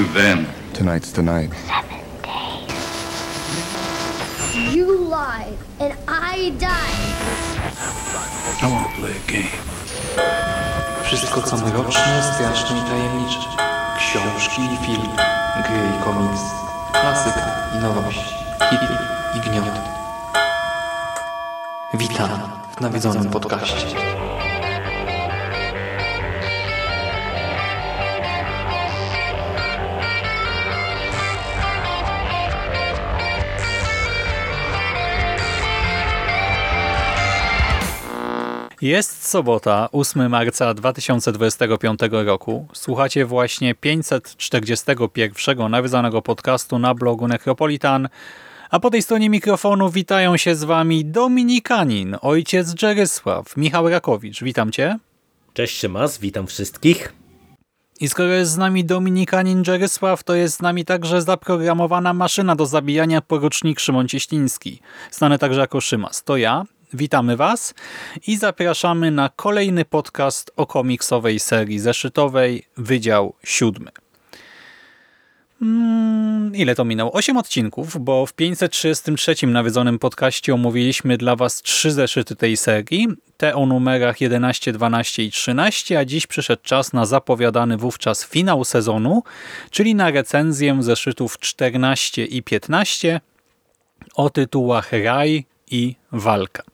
To them. Tonight's the night. You lied, and I died. I want to play a game. Wszystko co mroczne, straszne i tajemnicze. Książki i filmy, gry i komiks, klasyka i nowość, hity i gniot. Witam w nawiedzonym podcaście. Jest sobota, 8 marca 2025 roku. Słuchacie właśnie 541 nawiązanego podcastu na blogu Necropolitan. A po tej stronie mikrofonu witają się z wami Dominikanin, ojciec Dżerysław, Michał Rakowicz. Witam cię. Cześć Szymas, witam wszystkich. I skoro jest z nami Dominikanin Dżerysław, to jest z nami także zaprogramowana maszyna do zabijania porucznik Szymon Cieśliński, znany także jako Szymas. To ja, Witamy Was i zapraszamy na kolejny podcast o komiksowej serii zeszytowej Wydział Siódmy. Hmm, ile to minęło? Osiem odcinków, bo w 533 nawiedzonym podcaście omówiliśmy dla Was trzy zeszyty tej serii, te o numerach 11, 12 i 13, a dziś przyszedł czas na zapowiadany wówczas finał sezonu, czyli na recenzję zeszytów 14 i 15 o tytułach Raj i Walka.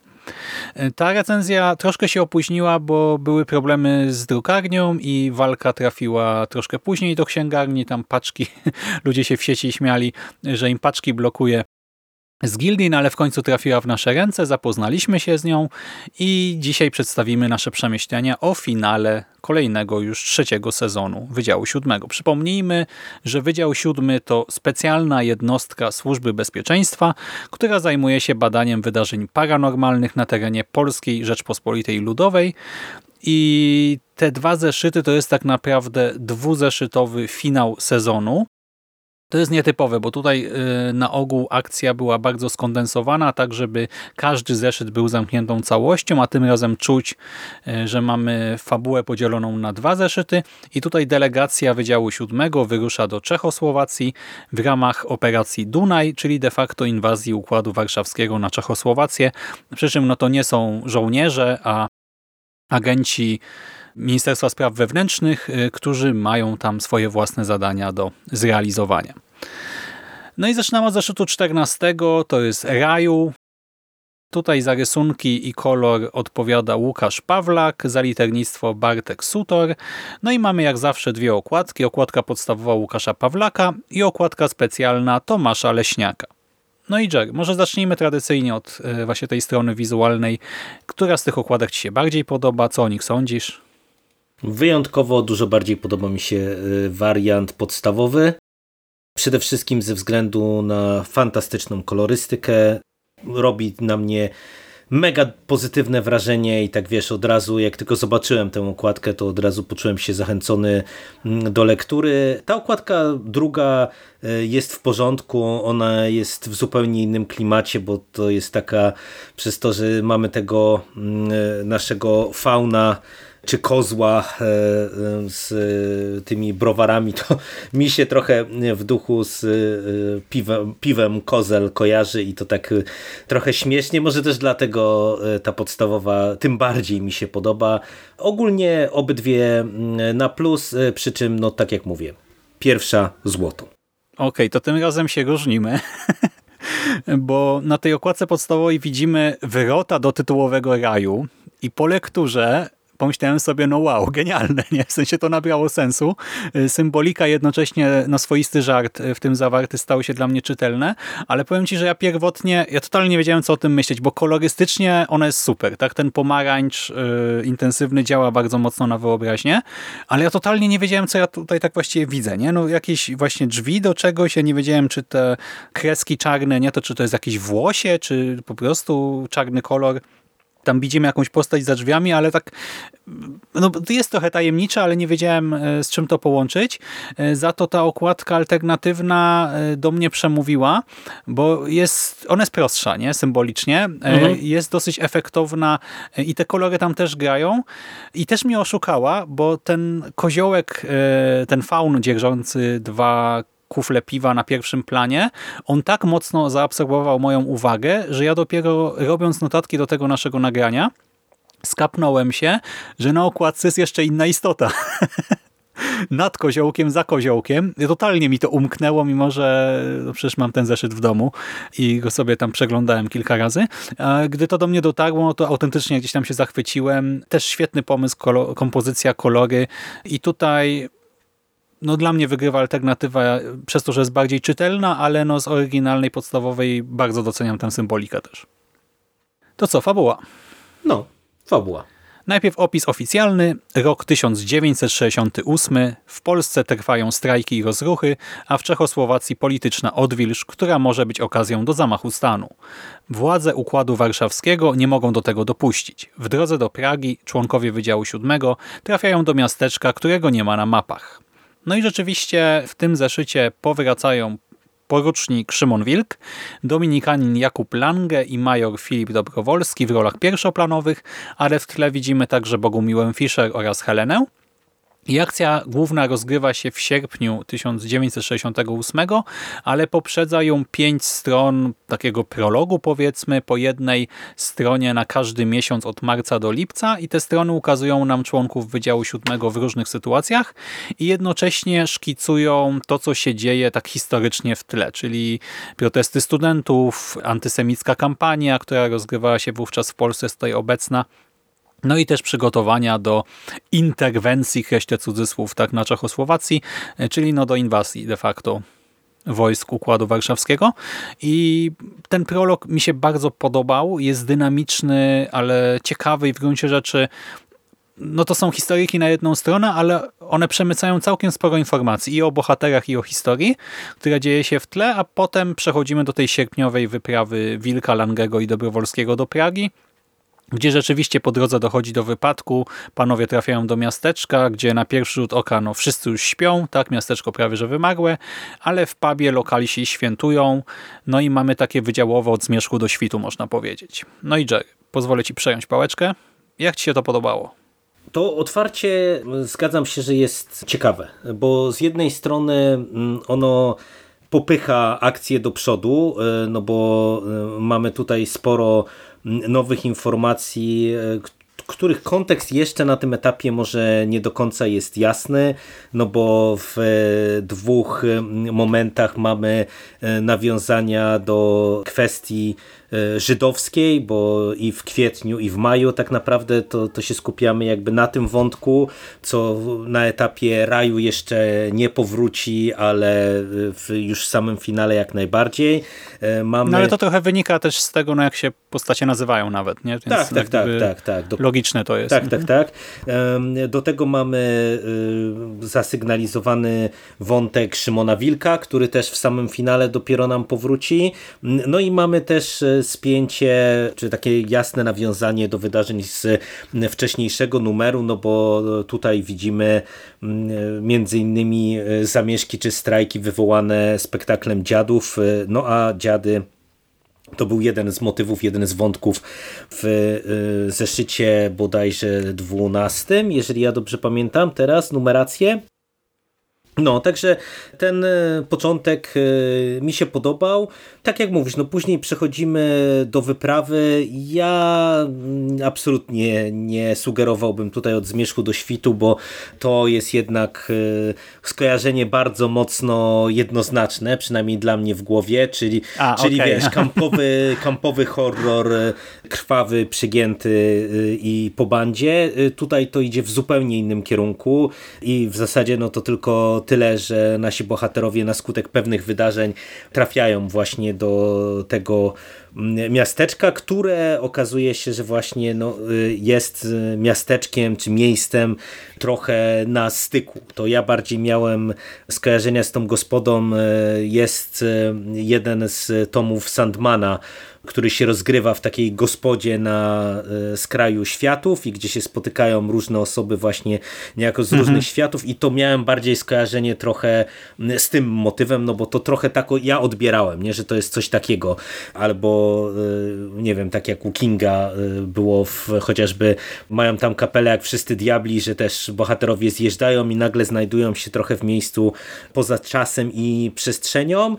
Ta recenzja troszkę się opóźniła, bo były problemy z drukarnią i walka trafiła troszkę później do księgarni. Tam paczki, ludzie się w sieci śmiali, że im paczki blokuje z gildii, no ale w końcu trafiła w nasze ręce, zapoznaliśmy się z nią i dzisiaj przedstawimy nasze przemyślenia o finale kolejnego już trzeciego sezonu Wydziału Siódmego. Przypomnijmy, że Wydział Siódmy to specjalna jednostka Służby Bezpieczeństwa, która zajmuje się badaniem wydarzeń paranormalnych na terenie Polskiej Rzeczpospolitej Ludowej i te dwa zeszyty to jest tak naprawdę dwuzeszytowy finał sezonu, to jest nietypowe, bo tutaj y, na ogół akcja była bardzo skondensowana, tak żeby każdy zeszyt był zamkniętą całością, a tym razem czuć, y, że mamy fabułę podzieloną na dwa zeszyty. I tutaj delegacja Wydziału Siódmego wyrusza do Czechosłowacji w ramach operacji Dunaj, czyli de facto inwazji Układu Warszawskiego na Czechosłowację, przy czym no to nie są żołnierze, a agenci Ministerstwa Spraw Wewnętrznych, y, którzy mają tam swoje własne zadania do zrealizowania. No i zaczynamy od zeszytu 14, to jest Raju. Tutaj za rysunki i kolor odpowiada Łukasz Pawlak, za liternictwo Bartek Sutor. No i mamy jak zawsze dwie okładki. Okładka podstawowa Łukasza Pawlaka i okładka specjalna Tomasza Leśniaka. No i Jerry, może zacznijmy tradycyjnie od y, właśnie tej strony wizualnej. Która z tych okładek Ci się bardziej podoba? Co o nich sądzisz? Wyjątkowo dużo bardziej podoba mi się y, wariant podstawowy. Przede wszystkim ze względu na fantastyczną kolorystykę. Robi na mnie mega pozytywne wrażenie i tak wiesz, od razu jak tylko zobaczyłem tę okładkę, to od razu poczułem się zachęcony mm, do lektury. Ta okładka druga y, jest w porządku, ona jest w zupełnie innym klimacie, bo to jest taka, przez to, że mamy tego mm, naszego fauna czy kozła e, e, z tymi browarami, to mi się trochę w duchu z e, piwem, piwem kozel kojarzy i to tak trochę śmiesznie, może też dlatego ta podstawowa tym bardziej mi się podoba. Ogólnie obydwie mm, na plus, przy czym, no tak jak mówię, pierwsza złoto. Okej, okay, to tym razem się różnimy. bo na tej okładce podstawowej widzimy wyrota do tytułowego raju i po lekturze pomyślałem sobie, no wow, genialne, nie? W sensie to nabrało sensu. Y, symbolika jednocześnie, no swoisty żart w tym zawarty stał się dla mnie czytelne, ale powiem Ci, że ja pierwotnie, ja totalnie nie wiedziałem, co o tym myśleć, bo kolorystycznie ona jest super, tak? Ten pomarańcz y, intensywny działa bardzo mocno na wyobraźnię, ale ja totalnie nie wiedziałem, co ja tutaj tak właściwie widzę, nie? No jakieś właśnie drzwi do czegoś, ja nie wiedziałem, czy te kreski czarne, nie? To czy to jest jakieś włosie, czy po prostu czarny kolor tam widzimy jakąś postać za drzwiami, ale tak no, jest trochę tajemnicza, ale nie wiedziałem e, z czym to połączyć. E, za to ta okładka alternatywna e, do mnie przemówiła, bo jest, ona jest prostsza, nie? symbolicznie. Mhm. Jest dosyć efektowna i te kolory tam też grają. I też mnie oszukała, bo ten koziołek, ten faun dzierżący dwa kufle piwa na pierwszym planie, on tak mocno zaabsorbował moją uwagę, że ja dopiero robiąc notatki do tego naszego nagrania, skapnąłem się, że na okładce jest jeszcze inna istota. Nad koziołkiem, za koziołkiem. Totalnie mi to umknęło, mimo że no przecież mam ten zeszyt w domu i go sobie tam przeglądałem kilka razy. Gdy to do mnie dotarło, to autentycznie gdzieś tam się zachwyciłem. Też świetny pomysł, kompozycja, kolory i tutaj no dla mnie wygrywa alternatywa przez to, że jest bardziej czytelna, ale no z oryginalnej, podstawowej bardzo doceniam tę symbolikę też. To co, fabuła? No, fabuła. Najpierw opis oficjalny. Rok 1968. W Polsce trwają strajki i rozruchy, a w Czechosłowacji polityczna odwilż, która może być okazją do zamachu stanu. Władze Układu Warszawskiego nie mogą do tego dopuścić. W drodze do Pragi członkowie Wydziału VII trafiają do miasteczka, którego nie ma na mapach. No i rzeczywiście w tym zeszycie powracają porucznik Szymon Wilk, dominikanin Jakub Lange i major Filip Dobrowolski w rolach pierwszoplanowych, ale w tle widzimy także Bogumiłę Fischer oraz Helenę. I akcja główna rozgrywa się w sierpniu 1968, ale poprzedza ją pięć stron takiego prologu powiedzmy, po jednej stronie na każdy miesiąc od marca do lipca i te strony ukazują nam członków Wydziału Siódmego w różnych sytuacjach i jednocześnie szkicują to, co się dzieje tak historycznie w tle, czyli protesty studentów, antysemicka kampania, która rozgrywała się wówczas w Polsce, jest tutaj obecna, no i też przygotowania do interwencji, kreślę cudzysłów, tak, na Czechosłowacji, czyli no do inwazji de facto wojsk Układu Warszawskiego. I ten prolog mi się bardzo podobał, jest dynamiczny, ale ciekawy i w gruncie rzeczy no to są historyki na jedną stronę, ale one przemycają całkiem sporo informacji i o bohaterach, i o historii, która dzieje się w tle, a potem przechodzimy do tej sierpniowej wyprawy Wilka, Langego i Dobrowolskiego do Pragi, gdzie rzeczywiście po drodze dochodzi do wypadku, panowie trafiają do miasteczka, gdzie na pierwszy rzut oka no, wszyscy już śpią, tak, miasteczko prawie że wymarłe, ale w pubie lokali się świętują, no i mamy takie wydziałowe od zmierzchu do świtu, można powiedzieć. No i Jerry, pozwolę ci przejąć pałeczkę. Jak ci się to podobało? To otwarcie zgadzam się, że jest ciekawe, bo z jednej strony mm, ono popycha akcję do przodu, e, no bo e, mamy tutaj sporo nowych informacji, e, których kontekst jeszcze na tym etapie może nie do końca jest jasny, no bo w dwóch momentach mamy nawiązania do kwestii E, żydowskiej, bo i w kwietniu, i w maju tak naprawdę to, to się skupiamy jakby na tym wątku, co na etapie raju jeszcze nie powróci, ale w już samym finale jak najbardziej. E, mamy... No ale to trochę wynika też z tego, no jak się postacie nazywają nawet, nie? Więc tak, tak, tak, tak, tak. Do... Logiczne to jest. Tak, tak, tak. Do tego mamy y, zasygnalizowany wątek Szymona Wilka, który też w samym finale dopiero nam powróci. No i mamy też e, spięcie, czy takie jasne nawiązanie do wydarzeń z wcześniejszego numeru, no bo tutaj widzimy między innymi e, zamieszki czy strajki wywołane spektaklem dziadów, e, no a dziady to był jeden z motywów, jeden z wątków w e, zeszycie bodajże 12, jeżeli ja dobrze pamiętam teraz numerację. No, także ten e, początek e, mi się podobał. Tak jak mówisz, no później przechodzimy do wyprawy. Ja mm, absolutnie nie sugerowałbym tutaj od zmierzchu do świtu, bo to jest jednak e, skojarzenie bardzo mocno jednoznaczne, przynajmniej dla mnie w głowie, czyli, A, czyli okay. wiesz, kampowy, kampowy horror, krwawy, przygięty i po bandzie. Tutaj to idzie w zupełnie innym kierunku i w zasadzie no to tylko tyle, że nasi bohaterowie na skutek pewnych wydarzeń trafiają właśnie do tego miasteczka, które okazuje się, że właśnie no, y, jest y, miasteczkiem czy miejscem trochę na styku. To ja bardziej miałem skojarzenia z tą gospodą. Y, jest jeden z tomów Sandmana, który się rozgrywa w takiej gospodzie na skraju światów i gdzie się spotykają różne osoby właśnie niejako z różnych mhm. światów i to miałem bardziej skojarzenie trochę z tym motywem, no bo to trochę tak ja odbierałem, nie, że to jest coś takiego, albo e, nie wiem, tak jak u Kinga e, było w, chociażby mają tam kapelę jak wszyscy diabli, że też bohaterowie zjeżdżają i nagle znajdują się trochę w miejscu poza czasem i przestrzenią,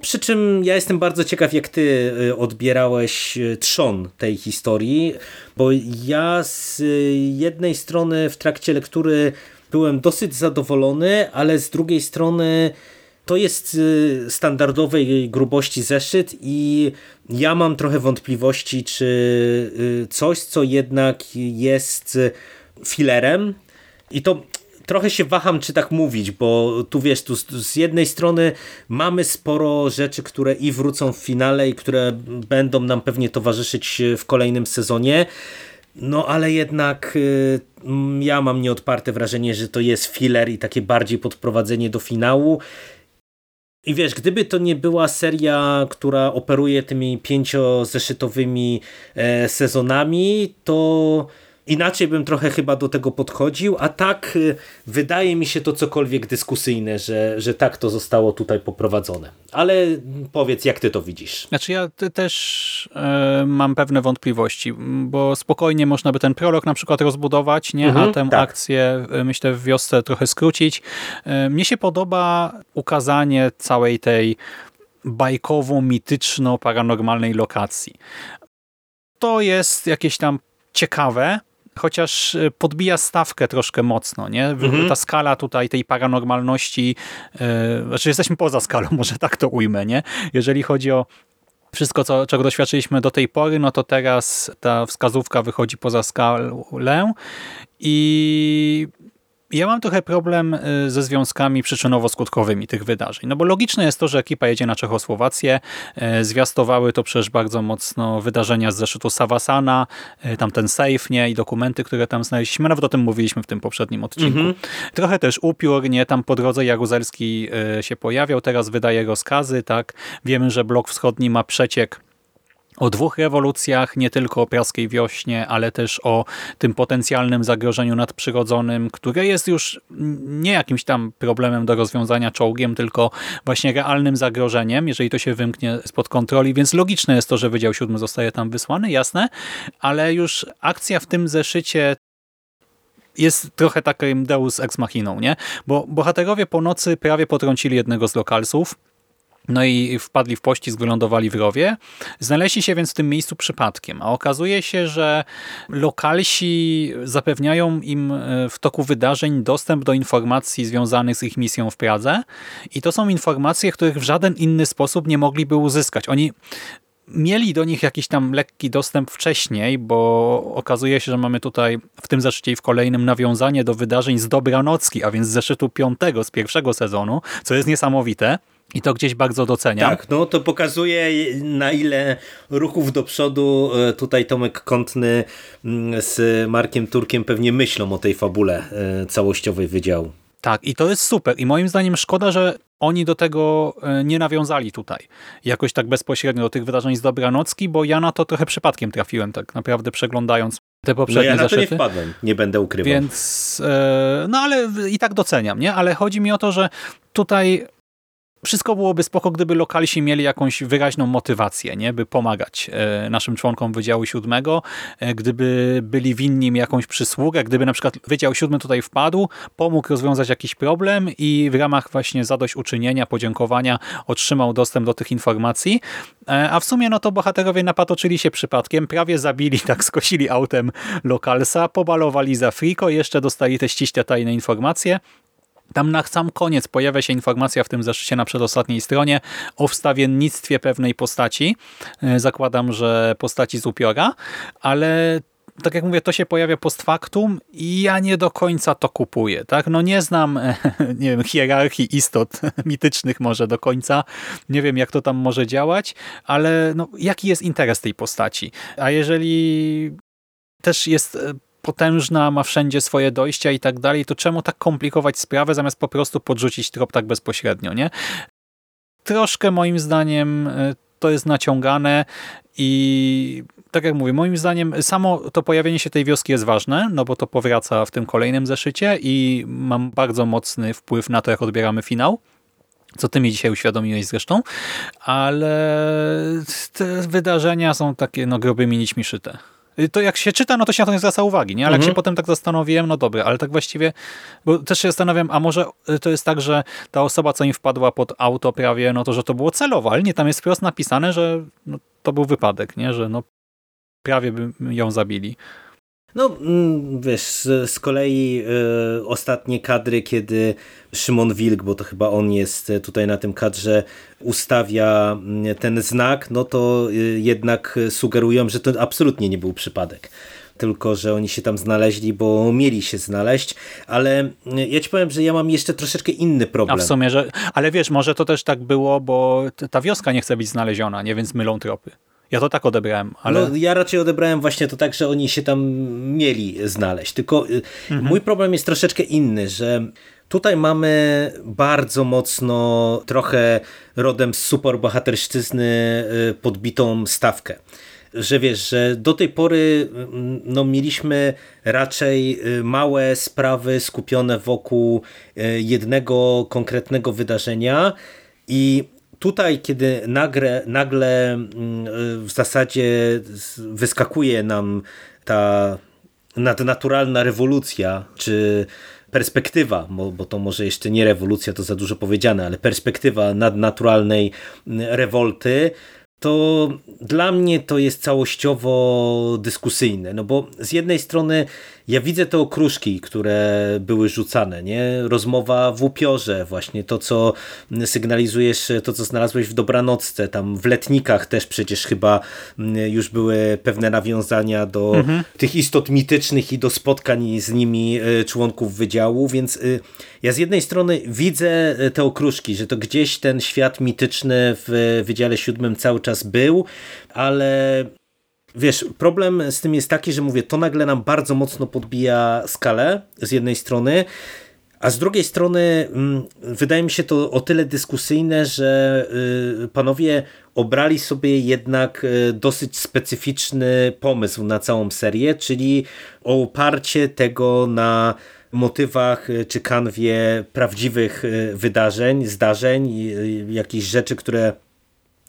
przy czym ja jestem bardzo ciekaw, jak ty y, odbierałeś y, trzon tej historii, bo ja z y, jednej strony w trakcie lektury byłem dosyć zadowolony, ale z drugiej strony to jest standardowej grubości zeszyt i ja mam trochę wątpliwości, czy coś, co jednak jest filerem, i to trochę się waham, czy tak mówić, bo tu wiesz, tu z jednej strony mamy sporo rzeczy, które i wrócą w finale i które będą nam pewnie towarzyszyć w kolejnym sezonie. No ale jednak y, ja mam nieodparte wrażenie, że to jest filler i takie bardziej podprowadzenie do finału. I wiesz, gdyby to nie była seria, która operuje tymi pięciozeszytowymi e, sezonami, to inaczej bym trochę chyba do tego podchodził, a tak y, wydaje mi się to cokolwiek dyskusyjne, że, że tak to zostało tutaj poprowadzone. Ale powiedz, jak ty to widzisz? Znaczy ja też e, mam pewne wątpliwości, bo spokojnie można by ten prolog na przykład rozbudować, nie? Mhm, a tę tak. akcję e, myślę w wiosce trochę skrócić. E, mnie się podoba ukazanie całej tej bajkowo-mityczno-paranormalnej lokacji. To jest jakieś tam ciekawe, chociaż y, podbija stawkę troszkę mocno, nie? Mhm. Ta skala tutaj tej paranormalności, yy, znaczy jesteśmy poza skalą, może tak to ujmę, nie? Jeżeli chodzi o wszystko, co, czego doświadczyliśmy do tej pory, no to teraz ta wskazówka wychodzi poza skalę i ja mam trochę problem y, ze związkami przyczynowo-skutkowymi tych wydarzeń. No bo logiczne jest to, że ekipa jedzie na Czechosłowację. Y, zwiastowały to przecież bardzo mocno wydarzenia z zeszytu Savasana, y, tam ten safe, nie? I dokumenty, które tam znaleźliśmy. Nawet o tym mówiliśmy w tym poprzednim odcinku. Mhm. Trochę też upiór, nie? Tam po drodze Jaruzelski się pojawiał, teraz wydaje rozkazy, tak? Wiemy, że blok wschodni ma przeciek o dwóch rewolucjach, nie tylko o praskiej wiośnie, ale też o tym potencjalnym zagrożeniu nadprzyrodzonym, które jest już nie jakimś tam problemem do rozwiązania czołgiem, tylko właśnie realnym zagrożeniem, jeżeli to się wymknie spod kontroli, więc logiczne jest to, że Wydział Siódmy zostaje tam wysłany, jasne, ale już akcja w tym zeszycie jest trochę takim deus ex machiną, nie? Bo bohaterowie po nocy prawie potrącili jednego z lokalsów, no i wpadli w pościg, wylądowali w rowie. Znaleźli się więc w tym miejscu przypadkiem, a okazuje się, że lokalsi zapewniają im e, w toku wydarzeń dostęp do informacji związanych z ich misją w Pradze i to są informacje, których w żaden inny sposób nie mogliby uzyskać. Oni mieli do nich jakiś tam lekki dostęp wcześniej, bo okazuje się, że mamy tutaj w tym zeszycie i w kolejnym nawiązanie do wydarzeń z Dobranocki, a więc z zeszytu piątego z pierwszego sezonu, co jest niesamowite. I to gdzieś bardzo doceniam. Tak, no to pokazuje na ile ruchów do przodu e, tutaj Tomek Kątny mm, z Markiem Turkiem pewnie myślą o tej fabule e, całościowej wydziału. Tak, i to jest super. I moim zdaniem szkoda, że oni do tego e, nie nawiązali tutaj. Jakoś tak bezpośrednio do tych wydarzeń z Dobranocki, bo ja na to trochę przypadkiem trafiłem, tak naprawdę przeglądając te poprzednie no ja na zeszyty. to nie wpadłem, nie będę ukrywał. Więc, no ale i tak doceniam, nie? Ale chodzi mi o to, że tutaj wszystko byłoby spoko, gdyby lokalsi mieli jakąś wyraźną motywację, nie? by pomagać e, naszym członkom Wydziału Siódmego, e, gdyby byli winni im jakąś przysługę, gdyby na przykład Wydział Siódmy tutaj wpadł, pomógł rozwiązać jakiś problem i w ramach właśnie zadośćuczynienia, podziękowania otrzymał dostęp do tych informacji, e, a w sumie no to bohaterowie napatoczyli się przypadkiem, prawie zabili, tak skosili autem lokalsa, pobalowali za friko, jeszcze dostali te ściśle tajne informacje, tam na sam koniec pojawia się informacja w tym zeszycie na przedostatniej stronie o wstawiennictwie pewnej postaci. E, zakładam, że postaci z upiora, ale tak jak mówię, to się pojawia post factum i ja nie do końca to kupuję. Tak? No nie znam nie wiem, hierarchii istot mitycznych może do końca. Nie wiem, jak to tam może działać, ale no, jaki jest interes tej postaci? A jeżeli też jest e, potężna, ma wszędzie swoje dojścia i tak dalej, to czemu tak komplikować sprawę, zamiast po prostu podrzucić trop tak bezpośrednio, nie? Troszkę moim zdaniem e, to jest naciągane i tak jak mówię, moim zdaniem samo to pojawienie się tej wioski jest ważne, no bo to powraca w tym kolejnym zeszycie i mam bardzo mocny wpływ na to, jak odbieramy finał co ty mi dzisiaj uświadomiłeś zresztą, ale te wydarzenia są takie no grubymi nićmi szyte. To jak się czyta, no to się na to nie zwraca uwagi, nie? Ale mhm. jak się potem tak zastanowiłem, no dobra, ale tak właściwie, bo też się zastanawiam, a może to jest tak, że ta osoba, co im wpadła pod auto prawie, no to, że to było celowe, ale nie, tam jest wprost napisane, że no, to był wypadek, nie? Że no prawie by ją zabili. No, mm, wiesz, z, z kolei y, ostatnie kadry, kiedy Szymon Wilk, bo to chyba on jest tutaj na tym kadrze, ustawia mm, ten znak, no to y, jednak sugerują, że to absolutnie nie był przypadek tylko że oni się tam znaleźli, bo mieli się znaleźć, ale y, ja ci powiem, że ja mam jeszcze troszeczkę inny problem. A w sumie, że, ale wiesz, może to też tak było, bo ta wioska nie chce być znaleziona, nie, więc mylą tropy. Ja to tak odebrałem. Ale... No, ja raczej odebrałem właśnie to tak, że oni się tam mieli znaleźć. Tylko y, mhm. mój problem jest troszeczkę inny, że tutaj mamy bardzo mocno trochę rodem z superbohaterszczyzny y, podbitą stawkę że wiesz, że do tej pory mm, no, mieliśmy raczej y, małe sprawy skupione wokół jednego konkretnego wydarzenia i tutaj, kiedy nagle, nagle mm, w zasadzie wyskakuje nam ta nadnaturalna rewolucja, czy perspektywa, bo, bo to może jeszcze nie rewolucja, to za dużo powiedziane, ale perspektywa nadnaturalnej mm, rewolty, to dla mnie to jest całościowo dyskusyjne, no bo z jednej strony ja widzę te okruszki, które były rzucane, nie? Rozmowa w upiorze, właśnie to, co sygnalizujesz, to, co znalazłeś w Dobranocce, tam w Letnikach też przecież chyba mm, już były pewne nawiązania do mhm. tych istot mitycznych i do spotkań z nimi e, członków wydziału, więc y, ja z jednej strony widzę e, te okruszki, że to gdzieś ten świat mityczny w Wydziale Siódmym cały czas był, ale Wiesz, problem z tym jest taki, że mówię, to nagle nam bardzo mocno podbija skalę z jednej strony, a z drugiej strony mm, wydaje mi się to o tyle dyskusyjne, że y, panowie obrali sobie jednak y, dosyć specyficzny pomysł na całą serię, czyli oparcie tego na motywach y, czy kanwie prawdziwych wydarzeń, zdarzeń, jakichś rzeczy, które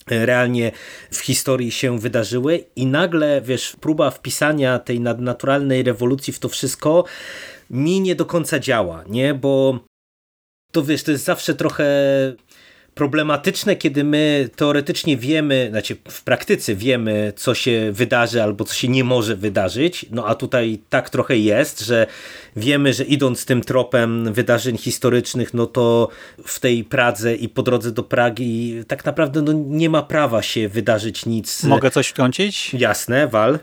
realnie w historii się wydarzyły i nagle, wiesz, próba wpisania tej nadnaturalnej rewolucji w to wszystko mi nie do końca działa, nie? Bo to wiesz, to jest zawsze trochę problematyczne, kiedy my teoretycznie wiemy, znaczy w praktyce wiemy, co się wydarzy albo co się nie może wydarzyć, no a tutaj tak trochę jest, że wiemy, że idąc tym tropem wydarzeń historycznych, no to w tej Pradze i po drodze do Pragi tak naprawdę no, nie ma prawa się wydarzyć nic. Mogę coś wtrącić? Jasne, wal.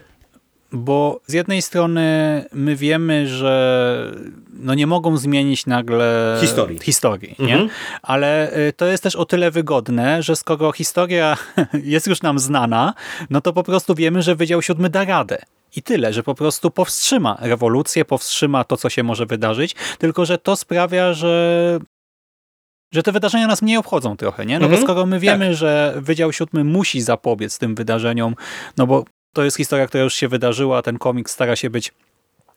Bo z jednej strony my wiemy, że no nie mogą zmienić nagle historii, historii nie? Mhm. ale y, to jest też o tyle wygodne, że skoro historia jest już nam znana, no to po prostu wiemy, że Wydział Siódmy da radę. I tyle, że po prostu powstrzyma rewolucję, powstrzyma to, co się może wydarzyć, tylko że to sprawia, że że te wydarzenia nas mniej obchodzą trochę, nie? No mhm. bo skoro my wiemy, tak. że Wydział Siódmy musi zapobiec tym wydarzeniom, no bo to jest historia, która już się wydarzyła, ten komik stara się być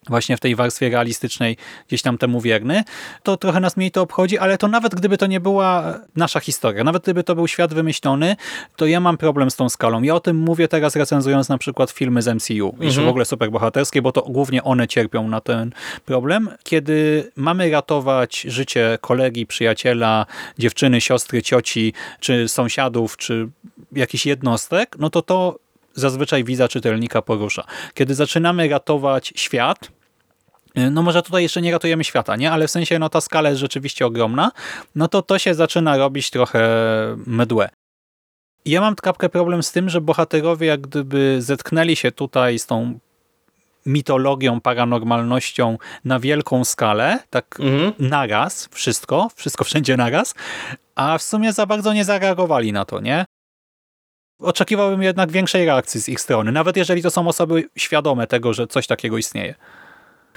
właśnie w tej warstwie realistycznej gdzieś tam temu wierny, to trochę nas mniej to obchodzi, ale to nawet gdyby to nie była nasza historia, nawet gdyby to był świat wymyślony, to ja mam problem z tą skalą. Ja o tym mówię teraz recenzując na przykład filmy z MCU mhm. i że w ogóle superbohaterskie, bo to głównie one cierpią na ten problem. Kiedy mamy ratować życie kolegi, przyjaciela, dziewczyny, siostry, cioci, czy sąsiadów, czy jakichś jednostek, no to to zazwyczaj widza czytelnika porusza. Kiedy zaczynamy ratować świat, y, no może tutaj jeszcze nie ratujemy świata, nie? Ale w sensie no ta skala jest rzeczywiście ogromna, no to to się zaczyna robić trochę mdłe. Ja mam kapkę problem z tym, że bohaterowie jak gdyby zetknęli się tutaj z tą mitologią, paranormalnością na wielką skalę, tak Mhm. naraz, wszystko, wszystko wszędzie naraz, a w sumie za bardzo nie zareagowali na to, nie? Oczekiwałbym jednak większej reakcji z ich strony, nawet jeżeli to są osoby świadome tego, że coś takiego istnieje.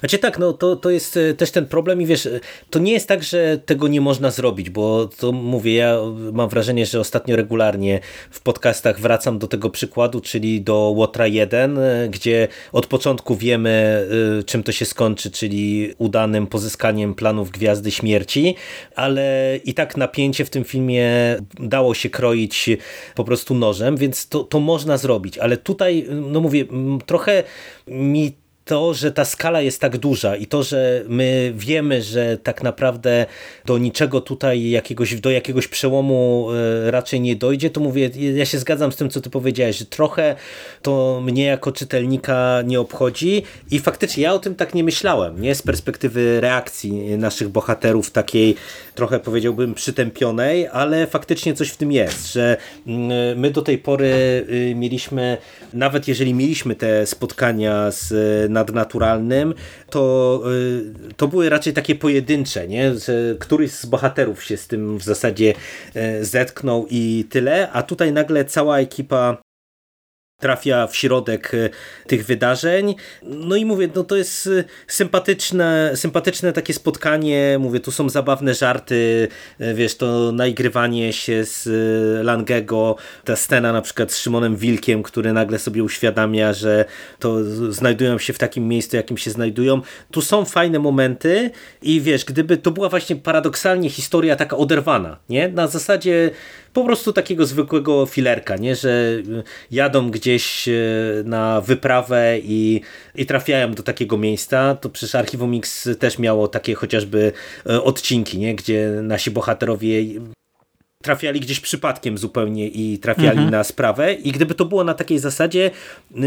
Znaczy tak, no to, to jest e, też ten problem i wiesz, e, to nie jest tak, że tego nie można zrobić, bo to mówię, ja mam wrażenie, że ostatnio regularnie w podcastach wracam do tego przykładu, czyli do Łotra 1, e, gdzie od początku wiemy, czym to się skończy, czyli udanym pozyskaniem planów Gwiazdy Śmierci, ale i tak napięcie w tym filmie dało się kroić po prostu nożem, więc to, to można zrobić, ale tutaj, no mówię, trochę mi to, że ta skala jest tak duża i to, że my wiemy, że tak naprawdę do niczego tutaj jakiegoś, do jakiegoś przełomu e, raczej nie dojdzie, to mówię, ja się zgadzam z tym, co ty powiedziałeś, że trochę to mnie jako czytelnika nie obchodzi i faktycznie ja o tym tak nie myślałem, nie? Z perspektywy reakcji naszych bohaterów takiej trochę powiedziałbym przytępionej, ale faktycznie coś w tym jest, że mm, my do tej pory y, mieliśmy, nawet jeżeli mieliśmy te spotkania z nadnaturalnym, to, y, to były raczej takie pojedyncze, nie? że któryś z bohaterów się z tym w zasadzie y, zetknął i tyle, a tutaj nagle cała ekipa trafia w środek e, tych wydarzeń. No i mówię, no to jest e, sympatyczne, sympatyczne takie spotkanie, mówię, tu są zabawne żarty, e, wiesz, to naigrywanie się z Langego, ta scena na przykład z Szymonem Wilkiem, który nagle sobie uświadamia, że to znajdują się w takim miejscu, jakim się znajdują. Tu są fajne momenty i wiesz, gdyby to była właśnie paradoksalnie historia taka oderwana, nie? Na zasadzie po prostu takiego zwykłego filerka, nie? że jadą gdzieś e, na wyprawę i, i trafiają do takiego miejsca, to przecież Archiwum Mix też miało takie chociażby e, odcinki, nie? gdzie nasi bohaterowie trafiali gdzieś przypadkiem zupełnie i trafiali mhm. na sprawę i gdyby to było na takiej zasadzie,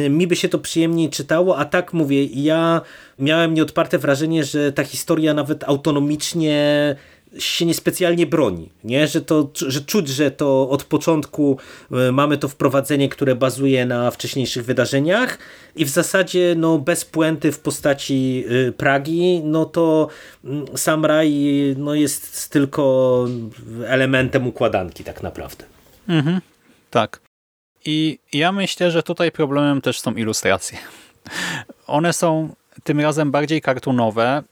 mi by się to przyjemniej czytało, a tak mówię, ja miałem nieodparte wrażenie, że ta historia nawet autonomicznie się niespecjalnie broni, nie? Że, to, że czuć, że to od początku e, mamy to wprowadzenie, które bazuje na wcześniejszych wydarzeniach i w zasadzie no, bez puenty w postaci e, Pragi, no to mm, sam raj no, jest tylko elementem układanki tak naprawdę. Mhm, tak. I ja myślę, że tutaj problemem też są ilustracje. One są tym razem bardziej kartunowe,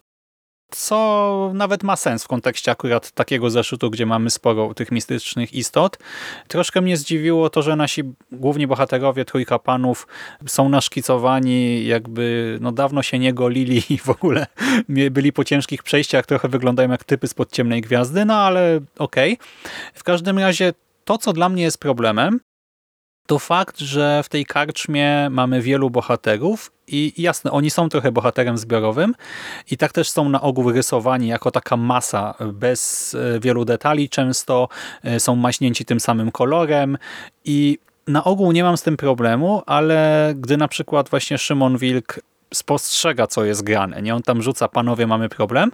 co nawet ma sens w kontekście akurat takiego zeszytu, gdzie mamy sporo tych mistycznych istot. Troszkę mnie zdziwiło to, że nasi główni bohaterowie, trójka panów, są naszkicowani, jakby no dawno się nie golili i w ogóle byli po ciężkich przejściach, trochę wyglądają jak typy spod ciemnej gwiazdy, no ale okej. Okay. W każdym razie to, co dla mnie jest problemem, to fakt, że w tej karczmie mamy wielu bohaterów i jasne, oni są trochę bohaterem zbiorowym i tak też są na ogół rysowani jako taka masa, bez e, wielu detali, często e, są maśnięci tym samym kolorem i na ogół nie mam z tym problemu, ale gdy na przykład właśnie Szymon Wilk spostrzega, co jest grane, nie? On tam rzuca, panowie, mamy problem,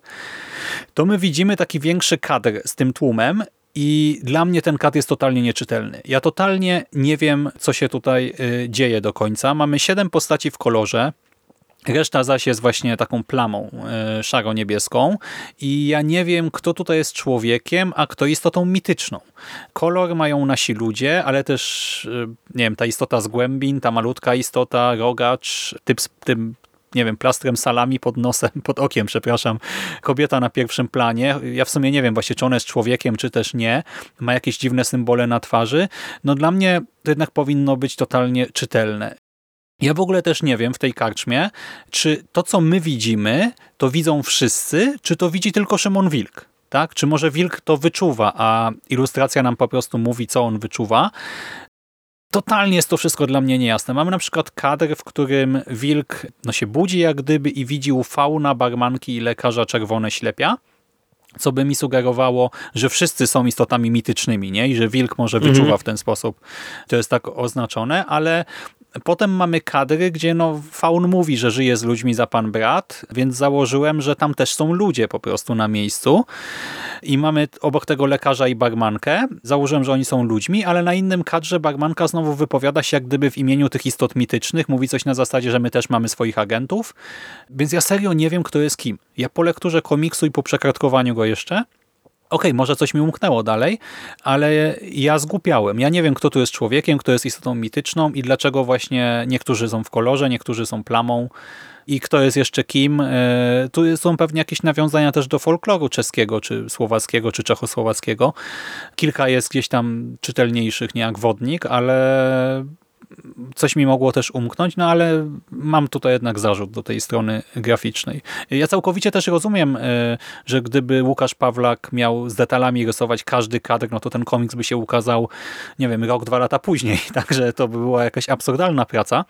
to my widzimy taki większy kadr z tym tłumem i dla mnie ten kat jest totalnie nieczytelny. Ja totalnie nie wiem, co się tutaj y, dzieje do końca. Mamy siedem postaci w kolorze, Reszta zaś jest właśnie taką plamą y, szaro-niebieską i ja nie wiem, kto tutaj jest człowiekiem, a kto istotą mityczną. Kolor mają nasi ludzie, ale też, y, nie wiem, ta istota z głębin, ta malutka istota, rogacz, typ z tym nie wiem, plastrem salami pod nosem, pod okiem, przepraszam, kobieta na pierwszym planie. Ja w sumie nie wiem właśnie, czy ona jest człowiekiem, czy też nie. Ma jakieś dziwne symbole na twarzy. No dla mnie to jednak powinno być totalnie czytelne. Ja w ogóle też nie wiem w tej karczmie, czy to, co my widzimy, to widzą wszyscy, czy to widzi tylko Szymon Wilk. Tak? Czy może Wilk to wyczuwa, a ilustracja nam po prostu mówi, co on wyczuwa. Totalnie jest to wszystko dla mnie niejasne. Mamy na przykład kadr, w którym wilk no, się budzi jak gdyby i widzi u fauna, barmanki i lekarza czerwone ślepia, co by mi sugerowało, że wszyscy są istotami mitycznymi nie? i że wilk może wyczuwa mhm. w ten sposób. To jest tak oznaczone, ale Potem mamy kadry, gdzie no Faun mówi, że żyje z ludźmi za pan brat, więc założyłem, że tam też są ludzie po prostu na miejscu. I mamy obok tego lekarza i barmankę. Założyłem, że oni są ludźmi, ale na innym kadrze barmanka znowu wypowiada się jak gdyby w imieniu tych istot mitycznych. Mówi coś na zasadzie, że my też mamy swoich agentów. Więc ja serio nie wiem, kto jest kim. Ja po lekturze komiksu i po przekratkowaniu go jeszcze okej, może coś mi umknęło dalej, ale ja zgłupiałem. Ja nie wiem, kto tu jest człowiekiem, kto jest istotą mityczną i dlaczego właśnie niektórzy są w kolorze, niektórzy są plamą i kto jest jeszcze kim. E, tu są pewnie jakieś nawiązania też do folkloru czeskiego, czy słowackiego, czy czechosłowackiego. Kilka jest gdzieś tam czytelniejszych, nie jak Wodnik, ale coś mi mogło też umknąć, no ale mam tutaj jednak zarzut do tej strony graficznej. Ja całkowicie też rozumiem, e, że gdyby Łukasz Pawlak miał z detalami rysować każdy kadr, no to ten komiks by się ukazał, nie wiem, rok, dwa lata później, także to by była jakaś absurdalna praca.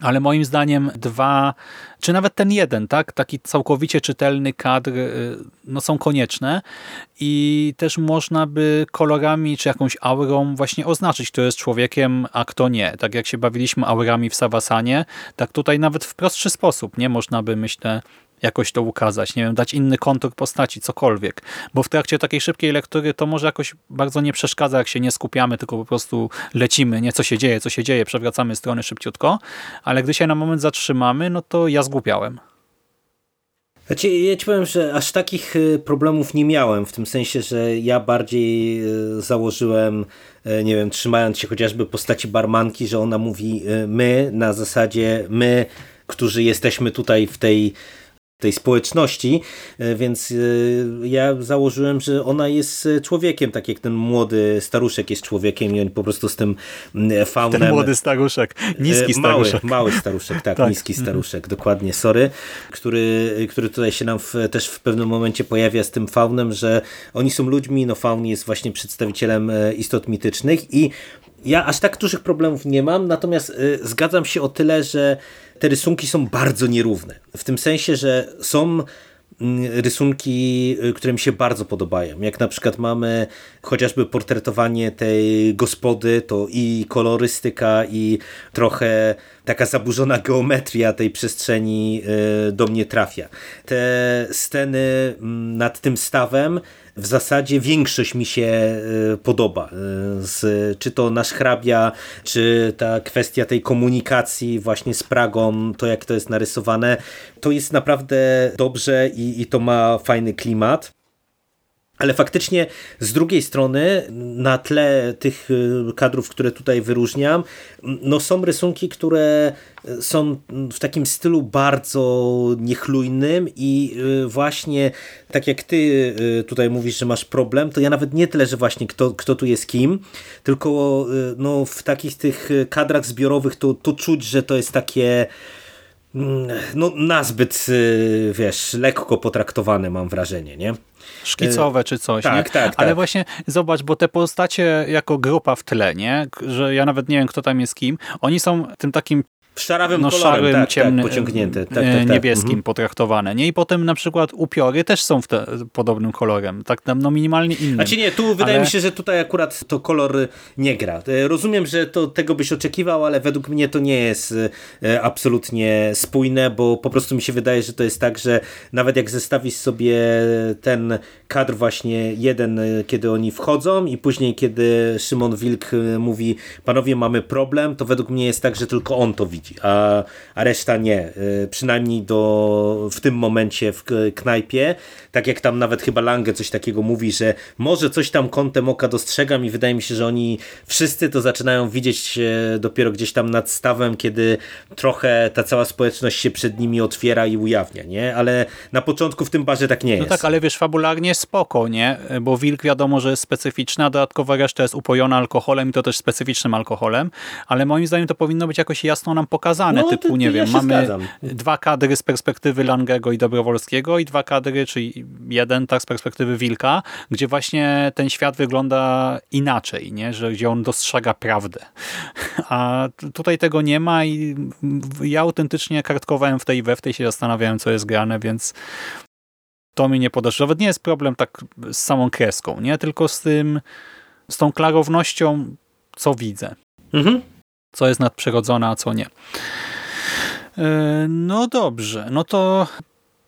Ale moim zdaniem dwa, czy nawet ten jeden, tak, taki całkowicie czytelny kadr y, no, są konieczne. I też można by kolorami czy jakąś aurą właśnie oznaczyć, kto jest człowiekiem, a kto nie. Tak jak się bawiliśmy aurami w Savasanie, tak tutaj nawet w prostszy sposób nie? Można by, myślę, jakoś to ukazać, nie wiem, dać inny kontur postaci, cokolwiek. Bo w trakcie takiej szybkiej lektury to może jakoś bardzo nie przeszkadza, jak się nie skupiamy, tylko po prostu lecimy, nie co się dzieje, co się dzieje, przewracamy strony szybciutko, ale gdy się na moment zatrzymamy, no to ja zgłupiałem. Znaczy, ja ci powiem, że aż takich y, problemów nie miałem, w tym sensie, że ja bardziej y, założyłem, y, nie wiem, trzymając się chociażby postaci barmanki, że ona mówi my, na zasadzie my, którzy jesteśmy tutaj w tej tej społeczności, e, więc e, ja założyłem, że ona jest e, człowiekiem, tak jak ten młody staruszek jest człowiekiem i on po prostu z tym faunem... Ten młody staruszek, niski staruszek. Mały, mały staruszek, tak, tak. niski mhm. staruszek, dokładnie, sorry, który, który tutaj się nam w, też w pewnym momencie pojawia z tym faunem, że oni są ludźmi, no faun jest właśnie przedstawicielem istot mitycznych i ja aż tak dużych problemów nie mam, natomiast zgadzam się o tyle, że te rysunki są bardzo nierówne. W tym sensie, że są mm, rysunki, y, które mi się bardzo podobają. Jak na przykład mamy chociażby portretowanie tej gospody, to i kolorystyka, i trochę taka zaburzona geometria tej przestrzeni y, do mnie trafia. Te sceny mm, nad tym stawem w zasadzie większość mi się e, podoba. E, z, czy to nasz hrabia, czy ta kwestia tej komunikacji właśnie z Pragą, to jak to jest narysowane, to jest naprawdę dobrze i, i to ma fajny klimat. Ale faktycznie z drugiej strony, na tle tych y, kadrów, które tutaj wyróżniam, no są rysunki, które są w takim stylu bardzo niechlujnym i y, właśnie tak jak ty y, tutaj mówisz, że masz problem, to ja nawet nie tyle, że właśnie kto, kto tu jest kim, tylko no, w takich tych kadrach zbiorowych to, to czuć, że to jest takie mm, no nazbyt, wiesz, lekko potraktowane mam wrażenie, nie? Szkicowe czy coś. Tak, nie? tak, Ale tak. właśnie zobacz, bo te postacie jako grupa w tle, nie? że ja nawet nie wiem, kto tam jest kim, oni są tym takim szarawym no, kolorem, szarym, tak, ciemnym, tak, pociągnięte. Tak, tak, tak. niebieskim mhm. potraktowane. Nie? I potem na przykład upiory też są w te, podobnym kolorem. Tak no minimalnie innym. Znaczy nie, tu wydaje ale... mi się, że tutaj akurat to kolor nie gra. E, rozumiem, że to tego byś oczekiwał, ale według mnie to nie jest e, absolutnie spójne, bo po prostu mi się wydaje, że to jest tak, że nawet jak zestawisz sobie ten kadr właśnie jeden, e, kiedy oni wchodzą i później kiedy Szymon Wilk mówi, panowie mamy problem, to według mnie jest tak, że tylko on to widzi a, a reszta nie. Y, przynajmniej do, w tym momencie w knajpie. Tak jak tam nawet chyba Lange coś takiego mówi, że może coś tam kątem oka dostrzegam i wydaje mi się, że oni wszyscy to zaczynają widzieć dopiero gdzieś tam nad stawem, kiedy trochę ta cała społeczność się przed nimi otwiera i ujawnia, nie? Ale na początku w tym barze tak nie no jest. No tak, ale wiesz, fabularnie spoko, nie? Bo wilk wiadomo, że jest specyficzna, a dodatkowo reszta jest upojona alkoholem i to też specyficznym alkoholem, ale moim zdaniem to powinno być jakoś jasno nam pokazane, no, typu, nie wiem, ja mamy zgadzam. dwa kadry z perspektywy Langego i Dobrowolskiego i dwa kadry, czyli jeden tak z perspektywy Wilka, gdzie właśnie ten świat wygląda inaczej, nie? Że, gdzie on dostrzega prawdę. A tutaj tego nie ma i ja autentycznie kartkowałem w tej we w tej się zastanawiałem, co jest grane, więc to mi nie podeszło. Nawet nie jest problem tak z samą kreską, nie? Tylko z tym, z tą klarownością, co widzę. Mhm. Co jest nadprzyrodzone, a co nie. E, no dobrze, no to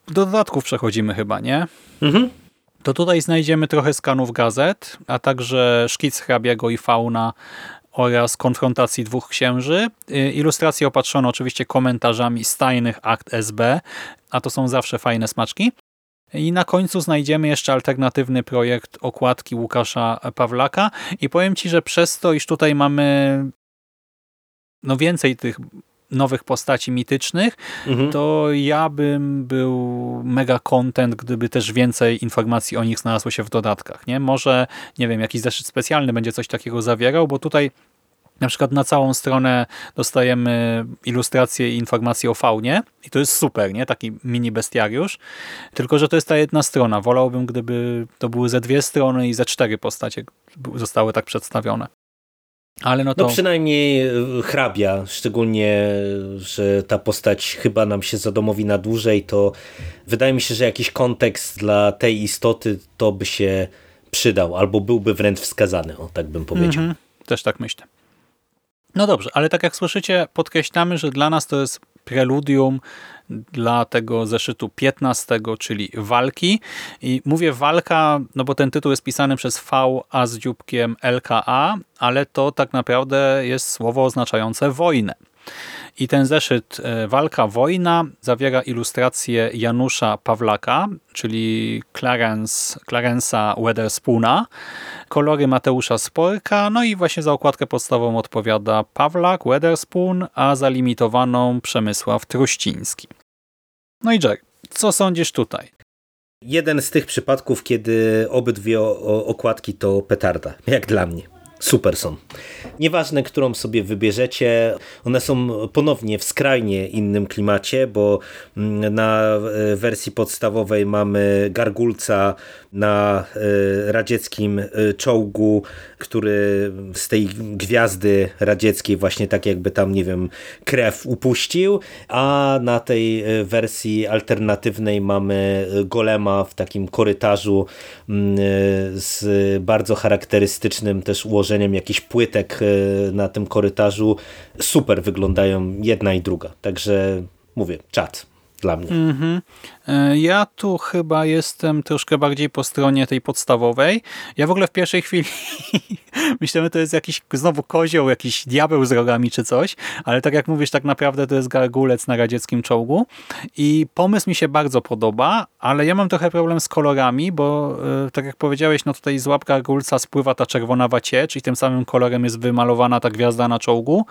do dodatków przechodzimy chyba, nie? Mhm. To tutaj znajdziemy trochę skanów gazet, a także szkic hrabiego i fauna oraz konfrontacji dwóch księży. Y, ilustracje opatrzono oczywiście komentarzami z tajnych akt SB, a to są zawsze fajne smaczki. I na końcu znajdziemy jeszcze alternatywny projekt okładki Łukasza Pawlaka i powiem Ci, że przez to, iż tutaj mamy no więcej tych nowych postaci mitycznych, Mhm. to ja bym był mega content, gdyby też więcej informacji o nich znalazło się w dodatkach. Nie? Może, nie wiem, jakiś zeszyt specjalny będzie coś takiego zawierał, bo tutaj na przykład na całą stronę dostajemy ilustracje i informacje o faunie i to jest super, nie? Taki mini bestiariusz. Tylko, że to jest ta jedna strona. Wolałbym, gdyby to były ze dwie strony i ze cztery postacie zostały tak przedstawione. Ale no to... No przynajmniej e, hrabia, szczególnie, że ta postać chyba nam się zadomowi na dłużej, to wydaje mi się, że jakiś kontekst dla tej istoty to by się przydał, albo byłby wręcz wskazany, o tak bym powiedział. Mhm, też tak myślę. No dobrze, ale tak jak słyszycie, podkreślamy, że dla nas to jest preludium dla tego zeszytu 15, czyli walki. I mówię walka, no bo ten tytuł jest pisany przez V, a z dzióbkiem LKA, ale to tak naprawdę jest słowo oznaczające wojnę. I ten zeszyt e, Walka Wojna zawiera ilustrację Janusza Pawlaka, czyli Clarence, Clarence'a Weatherspoona, kolory Mateusza Sporka, no i właśnie za okładkę podstawową odpowiada Pawlak, Weatherspoon, a za limitowaną Przemysław Truściński. No i Jack, co sądzisz tutaj? Jeden z tych przypadków, kiedy obydwie okładki to petarda, jak dla mnie. Super są. Nieważne, którą sobie wybierzecie, one są ponownie w skrajnie innym klimacie, bo mm, na e, wersji podstawowej mamy gargulca na e, radzieckim e, czołgu, który z tej gwiazdy radzieckiej właśnie tak jakby tam, nie wiem, krew upuścił, a na tej wersji alternatywnej mamy golema w takim korytarzu mm, z bardzo charakterystycznym też ułożeniem jakichś płytek e, na tym korytarzu. Super wyglądają jedna i druga. Także mówię, czat dla mnie. Mhm. E, Ja tu chyba jestem troszkę bardziej po stronie tej podstawowej. Ja w ogóle w pierwszej chwili myślałem, to jest jakiś znowu kozioł, jakiś diabeł z rogami czy coś, ale tak jak mówisz, tak naprawdę to jest gargulec na radzieckim czołgu i pomysł mi się bardzo podoba, ale ja mam trochę problem z kolorami, bo e, tak jak powiedziałeś, no tutaj z łap gargulca spływa ta czerwonawa ciecz i tym samym kolorem jest wymalowana ta gwiazda na czołgu,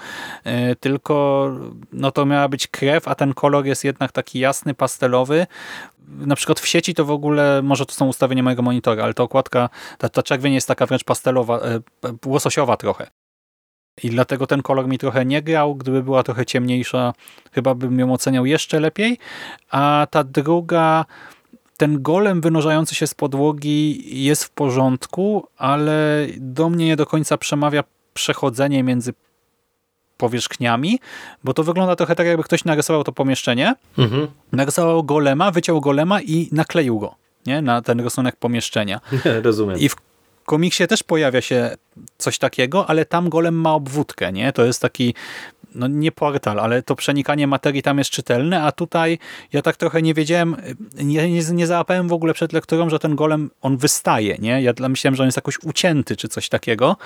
E, tylko no to miała być krew, a ten kolor jest jednak taki jasny, pastelowy. Na przykład w sieci to w ogóle, może to są ustawienia mojego monitora, ale ta okładka, ta, ta czerwień jest taka wręcz pastelowa, e, łososiowa trochę. I dlatego ten kolor mi trochę nie grał. Gdyby była trochę ciemniejsza, chyba bym ją oceniał jeszcze lepiej. A ta druga, ten golem wynurzający się z podłogi jest w porządku, ale do mnie nie do końca przemawia przechodzenie między powierzchniami, bo to wygląda trochę tak, jakby ktoś narysował to pomieszczenie, Mhm. narysował golema, wyciął golema i nakleił go nie? na ten rysunek pomieszczenia. Rozumiem. I w komiksie też pojawia się coś takiego, ale tam golem ma obwódkę, nie? To jest taki, no nie portal, ale to przenikanie materii tam jest czytelne, a tutaj ja tak trochę nie wiedziałem, nie, nie, nie załapałem w ogóle przed lekturą, że ten golem, on wystaje, nie? Ja myślałem, że on jest jakoś ucięty, czy coś takiego,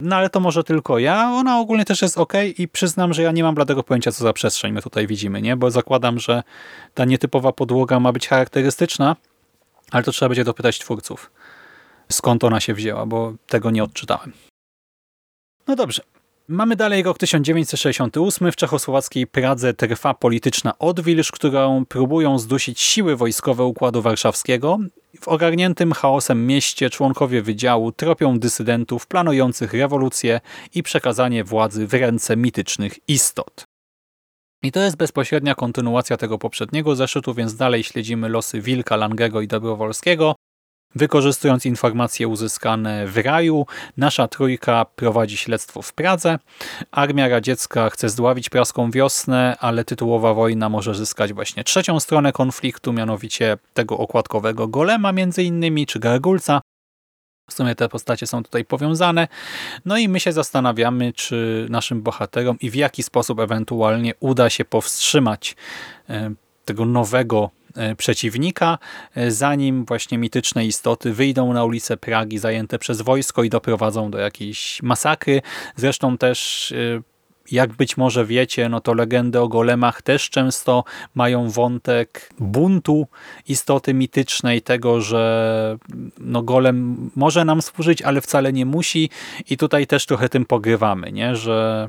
no ale to może tylko ja, ona ogólnie też jest ok i przyznam, że ja nie mam bladego pojęcia, co za przestrzeń my tutaj widzimy, nie? Bo zakładam, że ta nietypowa podłoga ma być charakterystyczna, ale to trzeba będzie dopytać twórców skąd ona się wzięła, bo tego nie odczytałem. No dobrze. Mamy dalej rok 1968. W czechosłowackiej Pradze trwa polityczna odwilż, którą próbują zdusić siły wojskowe Układu Warszawskiego. W ogarniętym chaosem mieście członkowie wydziału tropią dysydentów planujących rewolucję i przekazanie władzy w ręce mitycznych istot. I to jest bezpośrednia kontynuacja tego poprzedniego zeszytu, więc dalej śledzimy losy Wilka, Langego i Dobrowolskiego, Wykorzystując informacje uzyskane w raju, nasza trójka prowadzi śledztwo w Pradze. Armia radziecka chce zdławić praską wiosnę, ale tytułowa wojna może zyskać właśnie trzecią stronę konfliktu, mianowicie tego okładkowego golema między innymi, czy gargulca. W sumie te postacie są tutaj powiązane. No i my się zastanawiamy, czy naszym bohaterom i w jaki sposób ewentualnie uda się powstrzymać e, tego nowego przeciwnika, e, zanim właśnie mityczne istoty wyjdą na ulicę Pragi zajęte przez wojsko i doprowadzą do jakiejś masakry. Zresztą też jak być może wiecie, no to legendy o golemach też często mają wątek buntu istoty mitycznej, tego, że no golem może nam służyć, ale wcale nie musi i tutaj też trochę tym pogrywamy, nie? że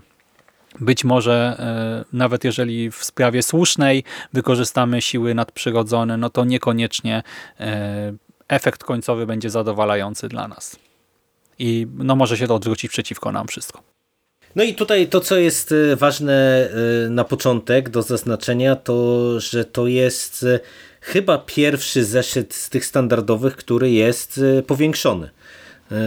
być może e, nawet jeżeli w sprawie słusznej wykorzystamy siły nadprzyrodzone, no to niekoniecznie e, efekt końcowy będzie zadowalający dla nas. I no może się to odwrócić przeciwko nam wszystko. No i tutaj to, co jest e, ważne na początek do zaznaczenia, to że to jest chyba pierwszy zeszyt z tych standardowych, który jest powiększony.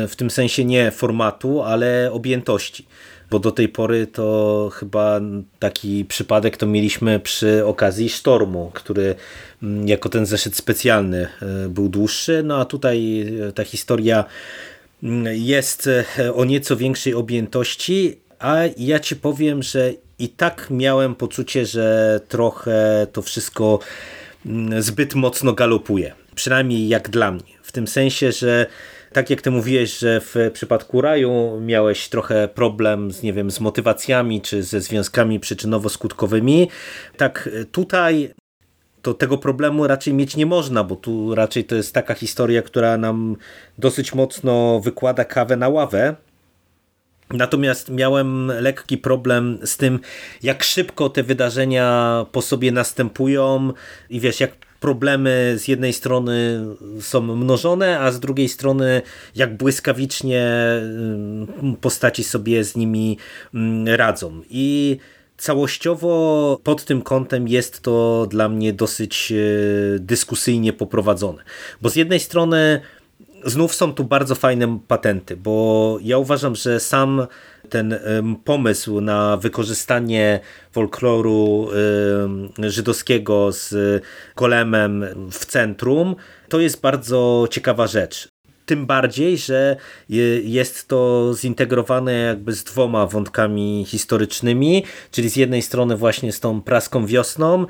W tym sensie nie formatu, ale objętości. Bo do tej pory to chyba taki przypadek to mieliśmy przy okazji Stormu, który mm, jako ten zeszyt specjalny był dłuższy. No a tutaj ta historia mm, jest o nieco większej objętości, a ja ci powiem, że i tak miałem poczucie, że trochę to wszystko mm, zbyt mocno galopuje. Przynajmniej jak dla mnie. W tym sensie, że tak jak ty mówiłeś, że w przypadku raju miałeś trochę problem z, nie wiem, z motywacjami czy ze związkami przyczynowo-skutkowymi, tak tutaj to tego problemu raczej mieć nie można, bo tu raczej to jest taka historia, która nam dosyć mocno wykłada kawę na ławę. Natomiast miałem lekki problem z tym, jak szybko te wydarzenia po sobie następują i wiesz, jak problemy z jednej strony są mnożone, a z drugiej strony jak błyskawicznie mm, postaci sobie z nimi mm, radzą. I całościowo pod tym kątem jest to dla mnie dosyć e, dyskusyjnie poprowadzone. Bo z jednej strony znów są tu bardzo fajne patenty, bo ja uważam, że sam ten pomysł na wykorzystanie folkloru żydowskiego z golemem w centrum, to jest bardzo ciekawa rzecz. Tym bardziej, że jest to zintegrowane jakby z dwoma wątkami historycznymi, czyli z jednej strony właśnie z tą praską wiosną,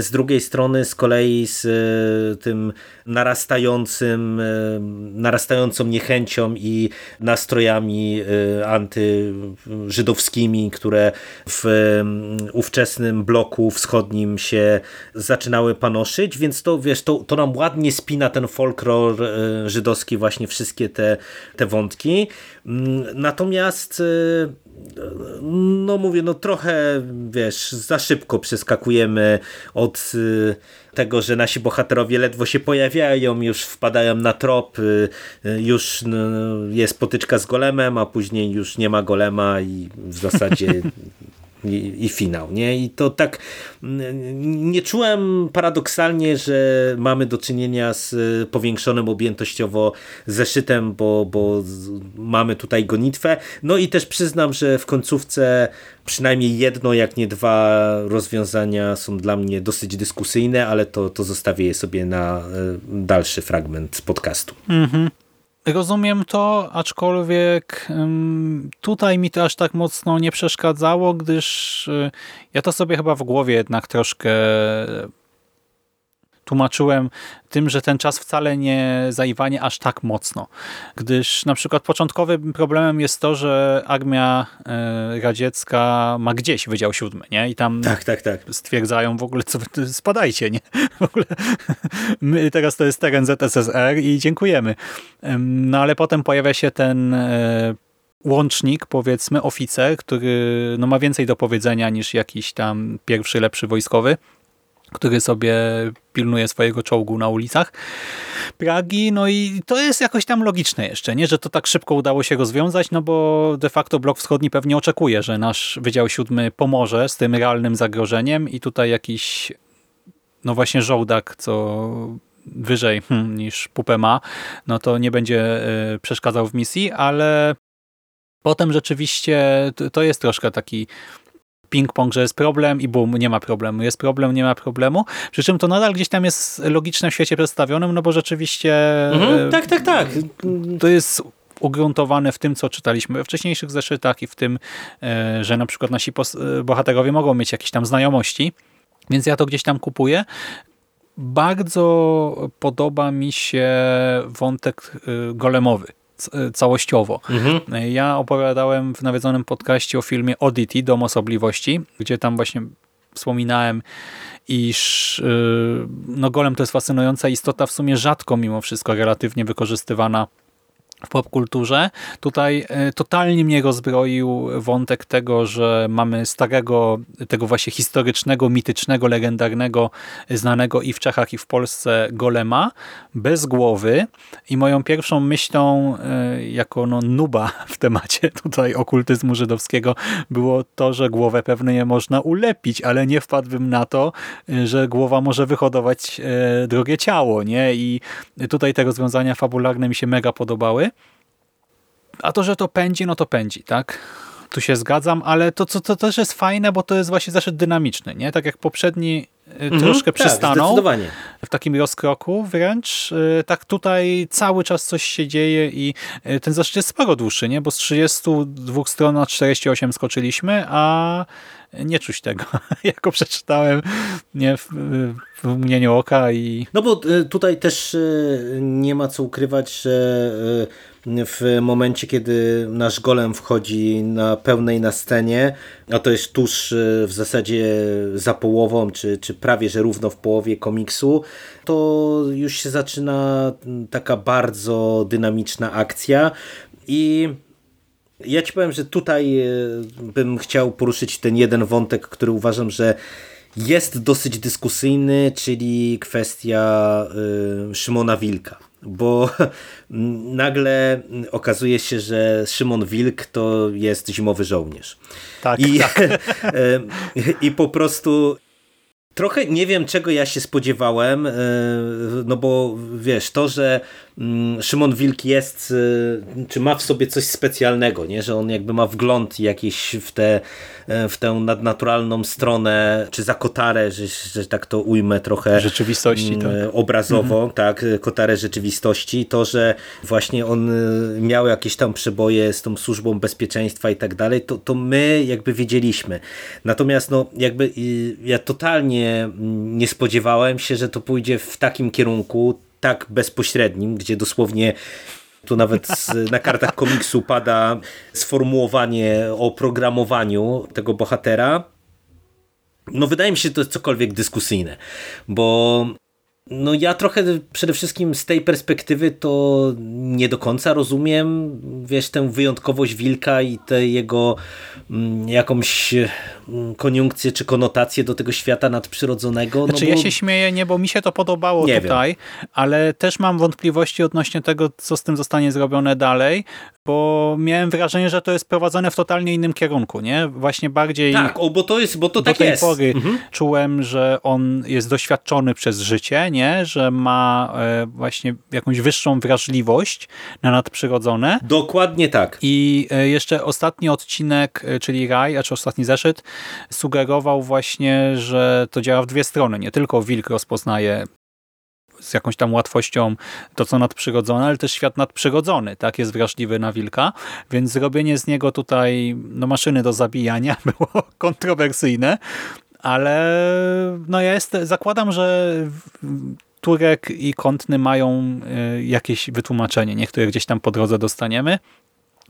z drugiej strony z kolei z e, tym narastającym, e, narastającą niechęcią i nastrojami e, antyżydowskimi, które w ówczesnym bloku wschodnim się zaczynały panoszyć, więc to wiesz, to, to nam ładnie spina ten folklor żydowski właśnie właśnie wszystkie te, te wątki. Mm, natomiast y, no mówię, no trochę wiesz, za szybko przeskakujemy od y, tego, że nasi bohaterowie ledwo się pojawiają, już wpadają na trop, y, już no, jest potyczka z golemem, a później już nie ma golema i w zasadzie i, i finał. Nie? I to tak nie czułem paradoksalnie, że mamy do czynienia z powiększonym objętościowo zeszytem, bo, bo mamy tutaj gonitwę. No i też przyznam, że w końcówce przynajmniej jedno, jak nie dwa rozwiązania są dla mnie dosyć dyskusyjne, ale to, to zostawię je sobie na e, dalszy fragment podcastu. Mhm. Rozumiem to, aczkolwiek tutaj mi to aż tak mocno nie przeszkadzało, gdyż y, ja to sobie chyba w głowie jednak troszkę tłumaczyłem tym, że ten czas wcale nie zaiwanie aż tak mocno. Gdyż na przykład początkowym problemem jest to, że armia e, radziecka ma gdzieś Wydział Siódmy, nie? I tam tak, tak, tak. stwierdzają w ogóle, co spadajcie, nie? W ogóle my, teraz to jest teren ZSSR i dziękujemy. No ale potem pojawia się ten e, łącznik, powiedzmy, oficer, który no, ma więcej do powiedzenia niż jakiś tam pierwszy, lepszy wojskowy który sobie pilnuje swojego czołgu na ulicach Pragi. No i to jest jakoś tam logiczne jeszcze, nie, że to tak szybko udało się rozwiązać, no bo de facto blok wschodni pewnie oczekuje, że nasz Wydział Siódmy pomoże z tym realnym zagrożeniem i tutaj jakiś no właśnie żołdak, co wyżej hmm, niż pupę ma, no to nie będzie y, przeszkadzał w misji, ale potem rzeczywiście to jest troszkę taki ping-pong, że jest problem i bum, nie ma problemu, jest problem, nie ma problemu, przy czym to nadal gdzieś tam jest logiczne w świecie przedstawionym, no bo rzeczywiście Mhm, e, tak, tak, tak. to jest ugruntowane w tym, co czytaliśmy we wcześniejszych zeszytach i w tym, e, że na przykład nasi e, bohaterowie mogą mieć jakieś tam znajomości, więc ja to gdzieś tam kupuję. Bardzo podoba mi się wątek golemowy całościowo. Mhm. Ja opowiadałem w nawiedzonym podcaście o filmie Oddity, Dom Osobliwości, gdzie tam właśnie wspominałem, iż yy, no golem to jest fascynująca istota, w sumie rzadko mimo wszystko relatywnie wykorzystywana w popkulturze. Tutaj e, totalnie mnie rozbroił wątek tego, że mamy starego, tego właśnie historycznego, mitycznego, legendarnego, znanego i w Czechach, i w Polsce golema, bez głowy. I moją pierwszą myślą, e, jako no, nuba w temacie tutaj okultyzmu żydowskiego, było to, że głowę pewnie można ulepić, ale nie wpadłbym na to, e, że głowa może wyhodować e, drugie ciało. nie? I tutaj te rozwiązania fabularne mi się mega podobały. A to, że to pędzi, no to pędzi, tak? Tu się zgadzam, ale to, to, to też jest fajne, bo to jest właśnie zaszedł dynamiczny, nie? Tak jak poprzedni y, troszkę tak, przystanął w takim rozkroku wręcz, y, tak tutaj cały czas coś się dzieje i y, ten zaszczyt jest sporo dłuższy, nie? Bo z 32 stron na 48 skoczyliśmy, a nie czuć tego. jako przeczytałem nie, w, w mgnieniu oka i No bo tutaj też nie ma co ukrywać, że w momencie, kiedy nasz golem wchodzi na pełnej na scenie, a to jest tuż y, w zasadzie za połową, czy, czy prawie że równo w połowie komiksu, to już się zaczyna taka bardzo dynamiczna akcja i ja ci powiem, że tutaj e, bym chciał poruszyć ten jeden wątek, który uważam, że jest dosyć dyskusyjny, czyli kwestia y, Szymona Wilka. Bo nagle okazuje się, że Szymon Wilk to jest zimowy żołnierz. tak, I, tak. e, I po prostu trochę nie wiem, czego ja się spodziewałem, e, no bo wiesz, to, że Szymon Wilk jest, e, czy ma w sobie coś specjalnego, nie? że on jakby ma wgląd jakiś w, te, e, w tę nadnaturalną stronę, czy za kotarę, że, że tak to ujmę trochę Rzeczywistości, mm, tak. obrazowo, tak, kotarę rzeczywistości, to, że właśnie on y, miał jakieś tam przeboje z tą służbą bezpieczeństwa i tak dalej, to, to my jakby wiedzieliśmy. Natomiast no jakby y, ja totalnie mm, nie spodziewałem się, że to pójdzie w takim kierunku, tak bezpośrednim, gdzie dosłownie tu nawet z, na kartach komiksu pada sformułowanie o programowaniu tego bohatera. No wydaje mi się, że to jest cokolwiek dyskusyjne, bo no ja trochę przede wszystkim z tej perspektywy to nie do końca rozumiem, wiesz, tę wyjątkowość Wilka i tę jego mm, jakąś koniunkcję czy konotację do tego świata nadprzyrodzonego. Znaczy no ja bo... się śmieję, nie, bo mi się to podobało Nie tutaj, ale też mam wątpliwości odnośnie tego, co z tym zostanie zrobione dalej, bo miałem wrażenie, że to jest prowadzone w totalnie innym kierunku, nie? Właśnie bardziej Tak, o, bo to jest, bo to do tak tej jest. pory Mhm. czułem, że on jest doświadczony przez życie, nie? Że ma e, właśnie jakąś wyższą wrażliwość na nadprzyrodzone. Dokładnie tak. I e, jeszcze ostatni odcinek, e, czyli Raj, a czy ostatni zeszyt, sugerował właśnie, że to działa w dwie strony. Nie tylko wilk rozpoznaje z jakąś tam łatwością to, co nadprzyrodzone, ale też świat nadprzyrodzony, tak, jest wrażliwy na wilka, więc zrobienie z niego tutaj no, maszyny do zabijania było kontrowersyjne, ale no ja jest, zakładam, że Turek i Kątny mają e, jakieś wytłumaczenie, niektóre gdzieś tam po drodze dostaniemy,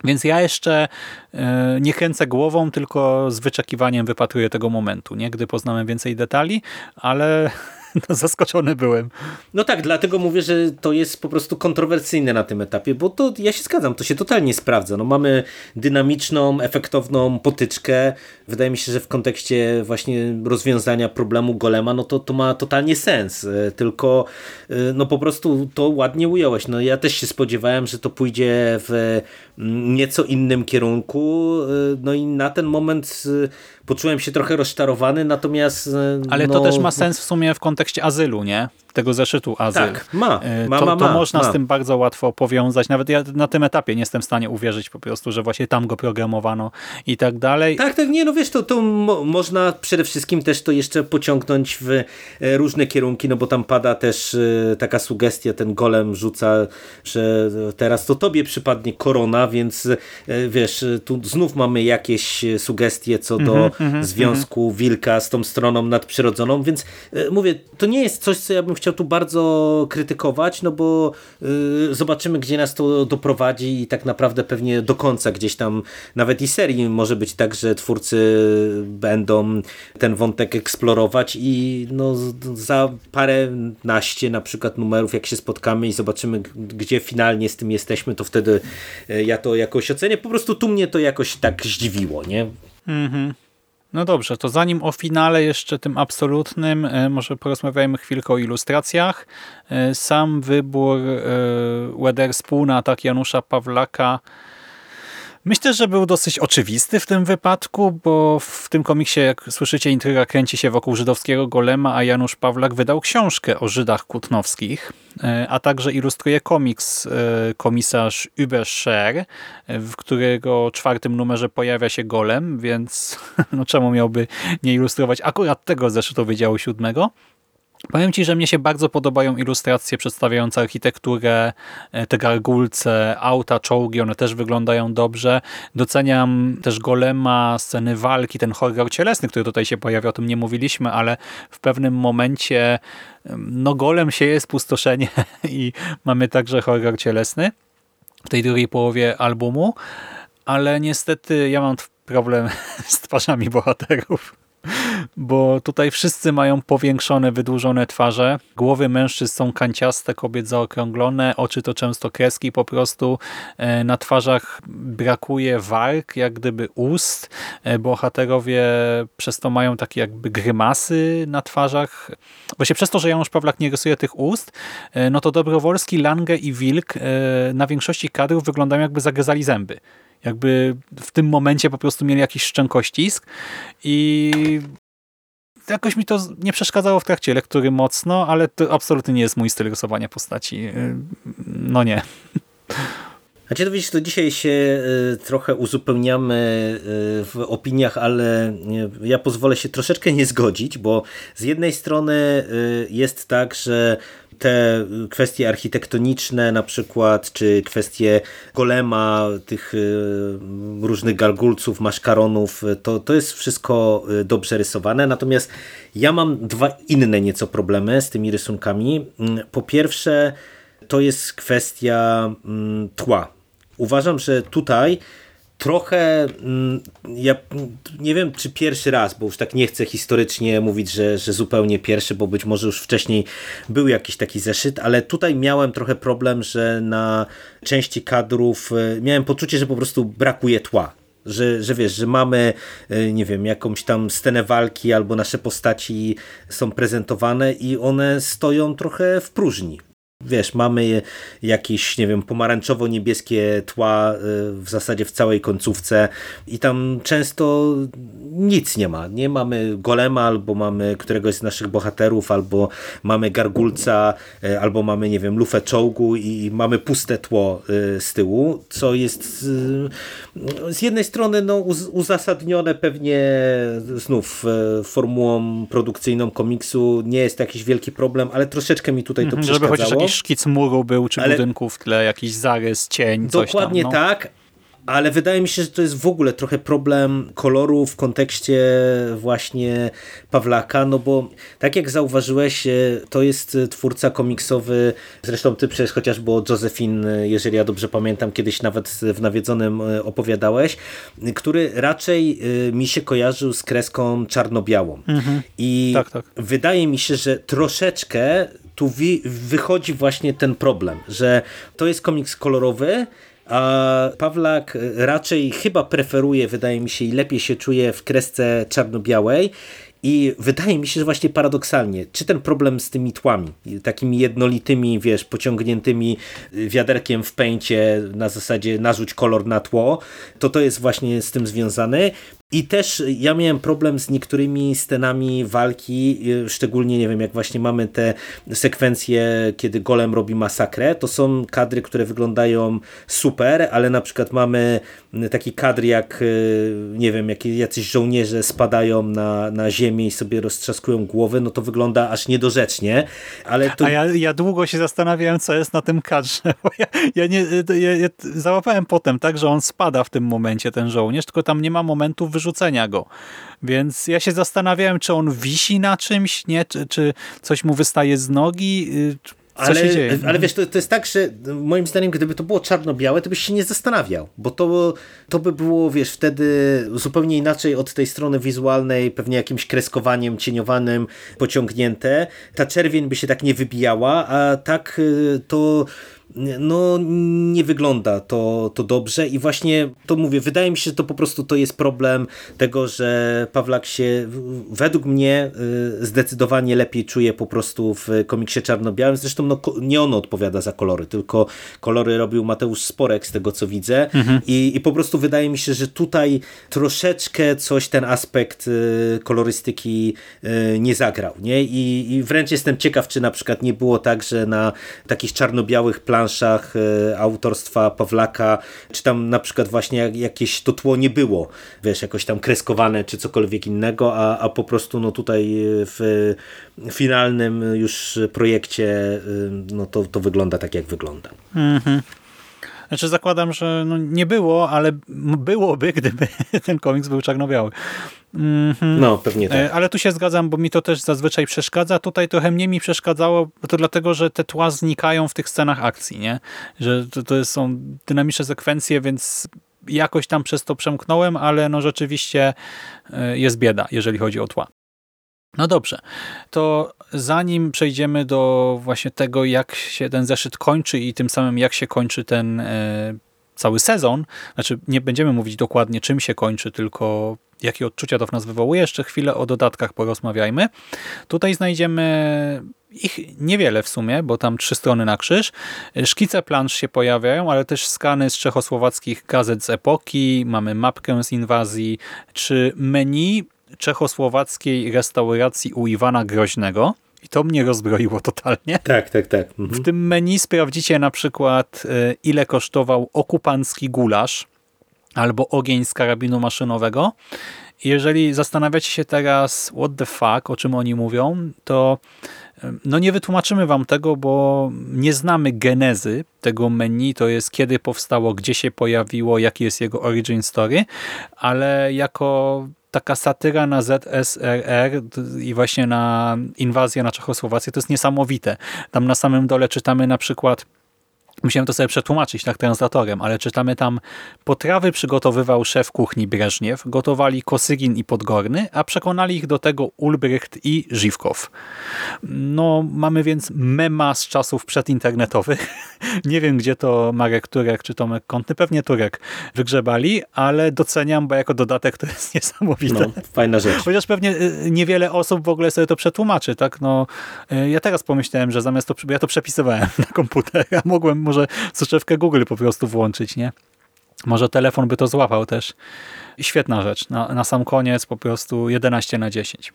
więc ja jeszcze e, nie kręcę głową, tylko z wyczekiwaniem wypatruję tego momentu, nie? gdy poznamy więcej detali, ale no, zaskoczony byłem. No tak, dlatego mówię, że to jest po prostu kontrowersyjne na tym etapie, bo to ja się zgadzam, to się totalnie sprawdza. No mamy dynamiczną, efektowną potyczkę. Wydaje mi się, że w kontekście właśnie rozwiązania problemu golema, no to, to ma totalnie sens. E, Tylko e, no po prostu to ładnie ująłeś. No ja też się spodziewałem, że to pójdzie w mm, nieco innym kierunku. e, No i na ten moment poczułem się trochę rozczarowany, natomiast... Ale no, to też ma sens w sumie w kontekście azylu, nie? Tego zeszytu azyl. Tak, ma, E, ma, to, ma, to ma, można ma. z tym bardzo łatwo powiązać. Nawet ja na tym etapie nie jestem w stanie uwierzyć po prostu, że właśnie tam go programowano i tak dalej. Tak, tak, nie, no wiesz, to, to mo można przede wszystkim też to jeszcze pociągnąć w e, różne kierunki, no bo tam pada też e, taka sugestia, ten golem rzuca, że teraz to tobie przypadnie korona, więc wiesz, tu znów mamy jakieś sugestie co do związku wilka z tą stroną nadprzyrodzoną, więc mówię, to nie jest coś, co ja bym chciał tu bardzo krytykować, no bo e, zobaczymy, gdzie nas to doprowadzi i tak naprawdę pewnie do końca gdzieś tam nawet i serii może być tak, że twórcy będą ten wątek eksplorować i no za parę naście na przykład numerów, jak się spotkamy i zobaczymy, gdzie finalnie z tym jesteśmy, to wtedy e, ja to jakoś ocenię. Po prostu tu mnie to jakoś tak zdziwiło, nie? No dobrze, to zanim o finale jeszcze tym absolutnym, e, może porozmawiajmy chwilkę o ilustracjach. E, Sam wybór e, Weatherspoon na atak Janusza Pawlaka Myślę, że był dosyć oczywisty w tym wypadku, bo w tym komiksie, jak słyszycie, intryga kręci się wokół żydowskiego golema, a Janusz Pawlak wydał książkę o Żydach kutnowskich, e, a także ilustruje komiks e, komisarz Überscher, e, w którego czwartym numerze pojawia się golem, więc no czemu miałby nie ilustrować akurat tego zeszytu Wydziału Siódmego? Powiem Ci, że mnie się bardzo podobają ilustracje przedstawiające architekturę, e, te gargulce, auta, czołgi, one też wyglądają dobrze. Doceniam też golema, sceny walki, ten horror cielesny, który tutaj się pojawia, o tym nie mówiliśmy, ale w pewnym momencie no golem się jest pustoszenie i mamy także horror cielesny w tej drugiej połowie albumu, ale niestety ja mam problem z twarzami bohaterów bo tutaj wszyscy mają powiększone, wydłużone twarze. Głowy mężczyzn są kanciaste, kobiet zaokrąglone, oczy to często kreski po prostu. E, Na twarzach brakuje warg, jak gdyby ust. E, Bohaterowie przez to mają takie jakby grymasy na twarzach. Właśnie przez to, że Janusz Pawlak nie rysuje tych ust, e, no to Dobrowolski, Lange i Wilk na większości kadrów wyglądają jakby zagryzali zęby. Jakby w tym momencie po prostu mieli jakiś szczękościsk i jakoś mi to nie przeszkadzało w trakcie lektury mocno, ale to absolutnie nie jest mój styl rysowania postaci. Yy, No nie. Znaczy, to widzisz, to dzisiaj się y, trochę uzupełniamy y, w opiniach, ale y, ja pozwolę się troszeczkę nie zgodzić, bo z jednej strony y, jest tak, że te kwestie architektoniczne na przykład, czy kwestie golema, tych y, różnych gargulców, maszkaronów, to, to jest wszystko y, dobrze rysowane. Natomiast ja mam dwa inne nieco problemy z tymi rysunkami. Mm, Po pierwsze, to jest kwestia mm, tła. Uważam, że tutaj trochę, mm, ja nie wiem czy pierwszy raz, bo już tak nie chcę historycznie mówić, że, że zupełnie pierwszy, bo być może już wcześniej był jakiś taki zeszyt, ale tutaj miałem trochę problem, że na części kadrów e, miałem poczucie, że po prostu brakuje tła. Że, że wiesz, że mamy, e, nie wiem, jakąś tam scenę walki albo nasze postaci są prezentowane i one stoją trochę w próżni. Wiesz, mamy jakieś, nie wiem, pomarańczowo-niebieskie tła y, w zasadzie w całej końcówce i tam często nic nie ma. Nie mamy golema, albo mamy któregoś z naszych bohaterów, albo mamy gargulca, y, albo mamy, nie wiem, lufę czołgu i mamy puste tło y, z tyłu, co jest z jednej strony no, uz- uzasadnione pewnie znów e, formułą produkcyjną komiksu, nie jest to jakiś wielki problem, ale troszeczkę mi tutaj to Mhm, przeszkadzało. Jakiś szkic muru był, czy Ale- budynku w tle, jakiś zarys, cień, coś Dokładnie no. tak, ale wydaje mi się, że to jest w ogóle trochę problem koloru w kontekście właśnie Pawlaka, no bo tak jak zauważyłeś, e, to jest e, twórca komiksowy, zresztą ty przecież chociażby o Josephine, e, jeżeli ja dobrze pamiętam, kiedyś nawet w Nawiedzonym opowiadałeś, który raczej mi się kojarzył z kreską czarno-białą. I Tak, tak. wydaje mi się, że troszeczkę tu wi- wychodzi właśnie ten problem, że to jest komiks kolorowy, a Pawlak raczej chyba preferuje, wydaje mi się, i lepiej się czuje w kresce czarno-białej. I wydaje mi się, że właśnie paradoksalnie, czy ten problem z tymi tłami, takimi jednolitymi, wiesz, pociągniętymi wiaderkiem w pęcie na zasadzie narzuć kolor na tło, to to jest właśnie z tym związane. I też ja miałem problem z niektórymi scenami walki, y, szczególnie nie wiem, jak właśnie mamy te sekwencje, kiedy golem robi masakrę, to są kadry, które wyglądają super, ale na przykład mamy taki kadr jak, y, nie wiem, jak jacyś żołnierze spadają na, na ziemię i sobie roztrzaskują głowy, no to wygląda aż niedorzecznie. Ale to... A ja, ja długo się zastanawiałem, co jest na tym kadrze, ja, ja nie, ja, ja załapałem potem tak, że on spada w tym momencie, ten żołnierz, tylko tam nie ma momentu wyrzucenia go. Więc ja się zastanawiałem, czy on wisi na czymś, nie? Czy, czy coś mu wystaje z nogi, y, co ale, się dzieje? ale wiesz, to, to jest tak, że moim zdaniem, gdyby to było czarno-białe, to byś się nie zastanawiał, bo to, to by było, wiesz, wtedy zupełnie inaczej od tej strony wizualnej, pewnie jakimś kreskowaniem, cieniowanym pociągnięte. Ta czerwień by się tak nie wybijała, a tak y, to no nie wygląda to, to dobrze i właśnie to mówię, wydaje mi się, że to po prostu to jest problem tego, że Pawlak się według mnie y, zdecydowanie lepiej czuje po prostu w komiksie czarno-białym, zresztą no, nie ono odpowiada za kolory, tylko kolory robił Mateusz Sporek z tego co widzę mhm. I, i po prostu wydaje mi się, że tutaj troszeczkę coś ten aspekt y, kolorystyki y, nie zagrał, nie? I, I wręcz jestem ciekaw, czy na przykład nie było tak, że na takich czarno-białych planach planszach e, autorstwa Pawlaka, czy tam na przykład właśnie jakieś to tło nie było, wiesz, jakoś tam kreskowane, czy cokolwiek innego, a, a po prostu no tutaj w finalnym już projekcie e, no to, to wygląda tak, jak wygląda. Mhm. Znaczy zakładam, że no nie było, ale byłoby, gdyby ten komiks był czarno-biały. Mm -hmm. No, pewnie tak. E, ale tu się zgadzam, bo mi to też zazwyczaj przeszkadza. Tutaj trochę mniej mi przeszkadzało, to dlatego, że te tła znikają w tych scenach akcji, nie? Że to, to są dynamiczne sekwencje, więc jakoś tam przez to przemknąłem, ale no rzeczywiście e, jest bieda, jeżeli chodzi o tła. No dobrze, to zanim przejdziemy do właśnie tego, jak się ten zeszyt kończy i tym samym jak się kończy ten e, cały sezon, znaczy nie będziemy mówić dokładnie czym się kończy, tylko jakie odczucia to w nas wywołuje, jeszcze chwilę o dodatkach porozmawiajmy. Tutaj znajdziemy ich niewiele w sumie, bo tam trzy strony na krzyż. Szkice plansz się pojawiają, ale też skany z czechosłowackich gazet z epoki, mamy mapkę z inwazji, czy menu czechosłowackiej restauracji u Iwana Groźnego. I to mnie rozbroiło totalnie. Tak, tak, tak. Mhm. W tym menu sprawdzicie na przykład e, ile kosztował okupancki gulasz albo ogień z karabinu maszynowego. Jeżeli zastanawiacie się teraz what the fuck, o czym oni mówią, to e, no nie wytłumaczymy wam tego, bo nie znamy genezy tego menu, to jest kiedy powstało, gdzie się pojawiło, jaki jest jego origin story, ale jako taka satyra na ZSRR i właśnie na inwazję na Czechosłowację to jest niesamowite. Tam na samym dole czytamy na przykład Musiałem to sobie przetłumaczyć tak translatorem, ale czytamy tam potrawy przygotowywał szef kuchni Breżniew, gotowali Kosygin i Podgorny, a przekonali ich do tego Ulbricht i Żywkow. No, mamy więc mema z czasów przedinternetowych. Nie wiem, gdzie to Marek Turek czy Tomek Kątny, pewnie Turek wygrzebali, ale doceniam, bo jako dodatek to jest niesamowite. No, fajna rzecz. Chociaż pewnie y, niewiele osób w ogóle sobie to przetłumaczy, tak? No, y, ja teraz pomyślałem, że zamiast to, ja to przepisywałem na komputer, a mogłem może soczewkę Google po prostu włączyć, nie? Może telefon by to złapał też. Świetna rzecz. Na, na sam koniec po prostu 11 na 10.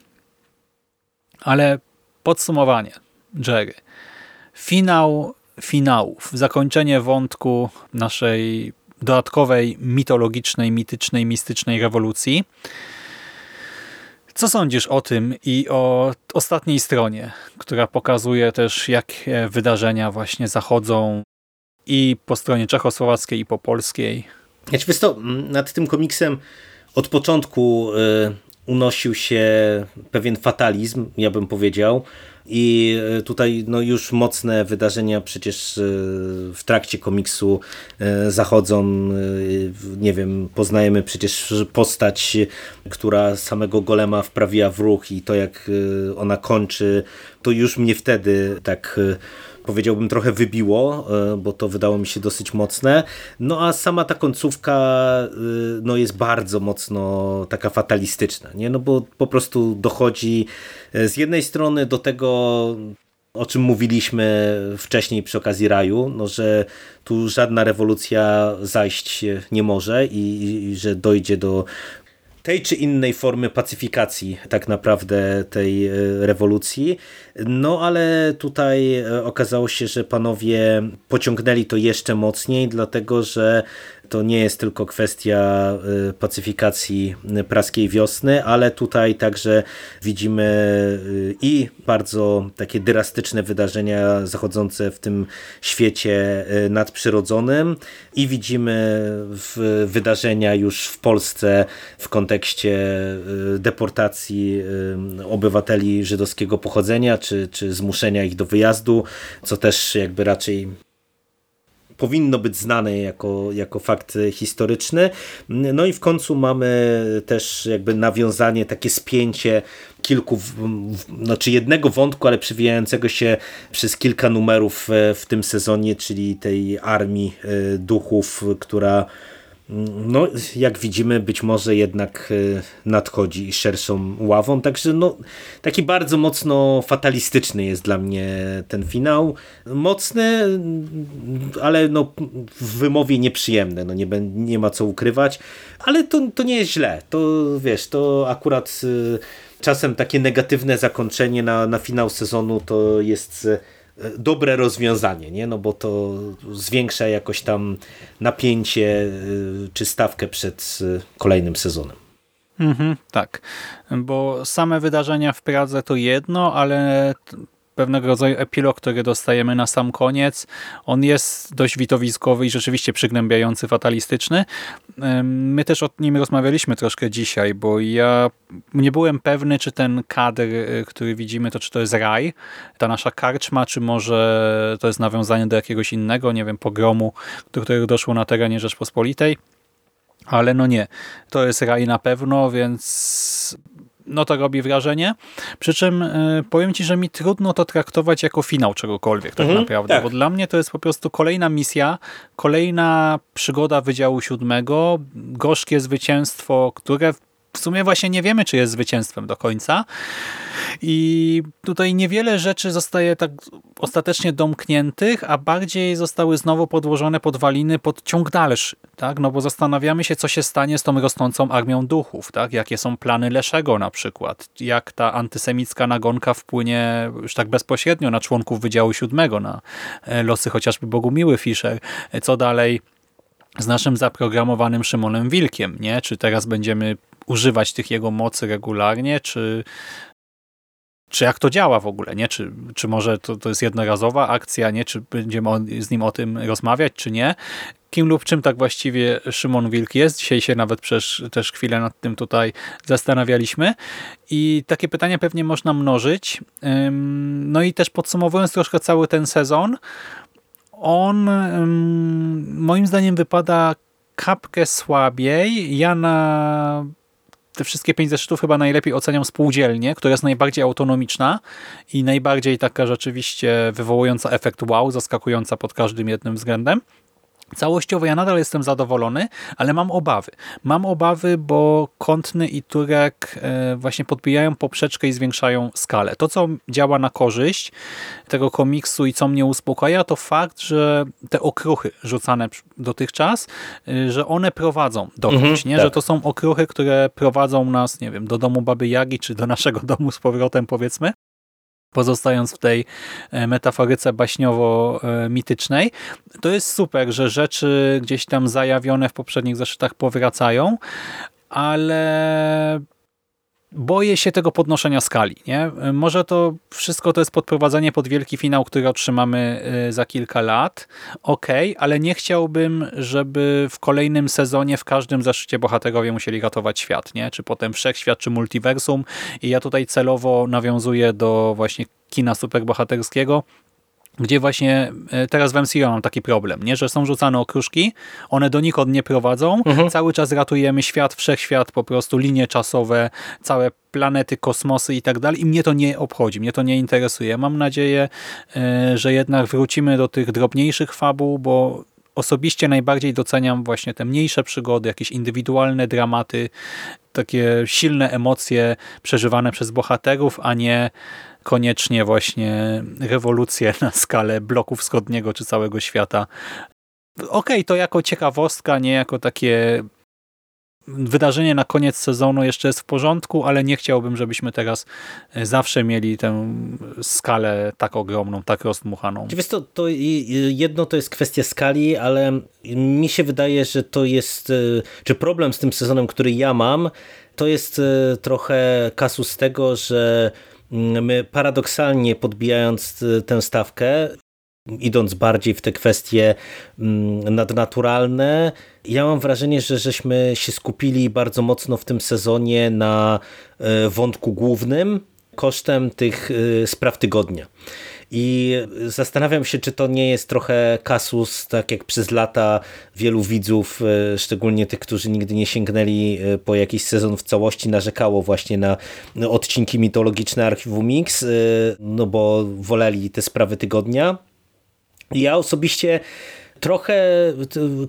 Ale podsumowanie. Jerry. Finał finałów. Zakończenie wątku naszej dodatkowej mitologicznej, mitycznej, mistycznej rewolucji. Co sądzisz o tym i o ostatniej stronie, która pokazuje też, jak wydarzenia właśnie zachodzą i po stronie czechosłowackiej i po polskiej. Ja wiesz to, nad tym komiksem od początku y, unosił się pewien fatalizm, ja bym powiedział. I y, tutaj no już mocne wydarzenia przecież y, w trakcie komiksu zachodzą. Nie wiem, poznajemy przecież postać, która samego golema wprawiła w ruch i to jak ona kończy, to już mnie wtedy tak powiedziałbym trochę wybiło, e, bo to wydało mi się dosyć mocne. No a sama ta końcówka e, no jest bardzo mocno taka fatalistyczna, nie? No bo po prostu dochodzi e, z jednej strony do tego o czym mówiliśmy wcześniej przy okazji raju, no, że tu żadna rewolucja zajść nie może i, i że dojdzie do tej czy innej formy pacyfikacji tak naprawdę tej rewolucji. No ale tutaj okazało się, że panowie pociągnęli to jeszcze mocniej, dlatego że to nie jest tylko kwestia y, pacyfikacji praskiej wiosny, ale tutaj także widzimy y, i bardzo takie drastyczne wydarzenia zachodzące w tym świecie y, nadprzyrodzonym i widzimy wydarzenia już w Polsce w kontekście deportacji obywateli żydowskiego pochodzenia, czy, czy zmuszenia ich do wyjazdu, co też jakby raczej powinno być znane jako, jako fakt historyczny. No i w końcu mamy też jakby nawiązanie, takie spięcie kilku, znaczy jednego wątku, ale przewijającego się przez kilka numerów w tym sezonie, czyli tej armii e, duchów, która no, jak widzimy, być może jednak e, nadchodzi szerszą ławą, także no, taki bardzo mocno fatalistyczny jest dla mnie ten finał. Mocny, ale no, w wymowie nieprzyjemny, no, nie, nie ma co ukrywać, ale to, to nie jest źle, to wiesz, to akurat e, czasem takie negatywne zakończenie na, na finał sezonu to jest e, dobre rozwiązanie, nie? No bo to zwiększa jakoś tam napięcie y, czy stawkę przed y, kolejnym sezonem. Mhm, tak, bo same wydarzenia w Pradze to jedno, ale pewnego rodzaju epilog, który dostajemy na sam koniec. On jest dość witowiskowy i rzeczywiście przygnębiający, fatalistyczny. My też o nim rozmawialiśmy troszkę dzisiaj, bo ja nie byłem pewny, czy ten kadr, y, który widzimy, to czy to jest raj, ta nasza karczma, czy może to jest nawiązanie do jakiegoś innego, nie wiem, pogromu, do którego doszło na terenie Rzeczpospolitej. Ale no nie, to jest raj na pewno, więc no to robi wrażenie. Przy czym y, powiem Ci, że mi trudno to traktować jako finał czegokolwiek tak mhm, naprawdę, tak. bo dla mnie to jest po prostu kolejna misja, kolejna przygoda Wydziału Siódmego, gorzkie zwycięstwo, które w sumie właśnie nie wiemy, czy jest zwycięstwem do końca. I tutaj niewiele rzeczy zostaje tak ostatecznie domkniętych, a bardziej zostały znowu podłożone podwaliny pod ciąg dalszy. Tak? No bo zastanawiamy się, co się stanie z tą rosnącą armią duchów. Tak? Jakie są plany Leszego na przykład. Jak ta antysemicka nagonka wpłynie już tak bezpośrednio na członków Wydziału Siódmego, na e, losy chociażby Bogumiły Fischer. Co dalej z naszym zaprogramowanym Szymonem Wilkiem, nie? Czy teraz będziemy używać tych jego mocy regularnie, czy, czy jak to działa w ogóle, nie? Czy, czy może to, to jest jednorazowa akcja, nie? Czy będziemy z nim o tym rozmawiać, czy nie? Kim lub czym tak właściwie Szymon Wilk jest? Dzisiaj się nawet przez też chwilę nad tym tutaj zastanawialiśmy. I takie pytania pewnie można mnożyć. No i też podsumowując troszkę cały ten sezon, on moim zdaniem wypada kapkę słabiej. Ja na te wszystkie pięć zeszytów chyba najlepiej oceniam spółdzielnie, która jest najbardziej autonomiczna i najbardziej taka rzeczywiście wywołująca efekt wow, zaskakująca pod każdym jednym względem. Całościowo ja nadal jestem zadowolony, ale mam obawy. Mam obawy, bo Kątny i Turek e, właśnie podbijają poprzeczkę i zwiększają skalę. To, co działa na korzyść tego komiksu i co mnie uspokaja, to fakt, że te okruchy rzucane dotychczas, e, że one prowadzą dokądś, mhm, nie? Tak. że to są okruchy, które prowadzą nas, nie wiem, do domu Baby Jagi, czy do naszego domu z powrotem, powiedzmy pozostając w tej e, metaforyce baśniowo-mitycznej, to jest super, że rzeczy gdzieś tam zajawione w poprzednich zeszytach powracają, ale boję się tego podnoszenia skali. Nie? Może to wszystko to jest podprowadzenie pod wielki finał, który otrzymamy y, za kilka lat. ok, ale nie chciałbym, żeby w kolejnym sezonie w każdym zeszycie bohaterowie musieli ratować świat. Nie? Czy potem wszechświat, czy multiversum. I ja tutaj celowo nawiązuję do właśnie kina superbohaterskiego, gdzie właśnie e, teraz w MCU mam taki problem, nie? że są rzucane okruszki, one do nikąd nie prowadzą, mhm. cały czas ratujemy świat, wszechświat, po prostu linie czasowe, całe planety, kosmosy i tak dalej i mnie to nie obchodzi, mnie to nie interesuje. Mam nadzieję, e, że jednak wrócimy do tych drobniejszych fabuł, bo osobiście najbardziej doceniam właśnie te mniejsze przygody, jakieś indywidualne dramaty, takie silne emocje przeżywane przez bohaterów, a nie koniecznie właśnie rewolucję na skalę bloku wschodniego czy całego świata. Okej, okay, to jako ciekawostka, nie jako takie wydarzenie na koniec sezonu jeszcze jest w porządku, ale nie chciałbym, żebyśmy teraz e, zawsze mieli tę skalę tak ogromną, tak rozmuchaną. Wiesz to, to jedno to jest kwestia skali, ale mi się wydaje, że to jest, e, czy problem z tym sezonem, który ja mam, to jest e, trochę kasus tego, że my paradoksalnie podbijając tę stawkę, idąc bardziej w te kwestie mm, nadnaturalne, ja mam wrażenie, że żeśmy się skupili bardzo mocno w tym sezonie na e, wątku głównym kosztem tych e, spraw tygodnia. I zastanawiam się, czy to nie jest trochę kasus, tak jak przez lata wielu widzów, e, szczególnie tych, którzy nigdy nie sięgnęli po jakiś sezon w całości, narzekało właśnie na odcinki mitologiczne Archiwum Mix, no bo woleli te sprawy tygodnia. Ja osobiście trochę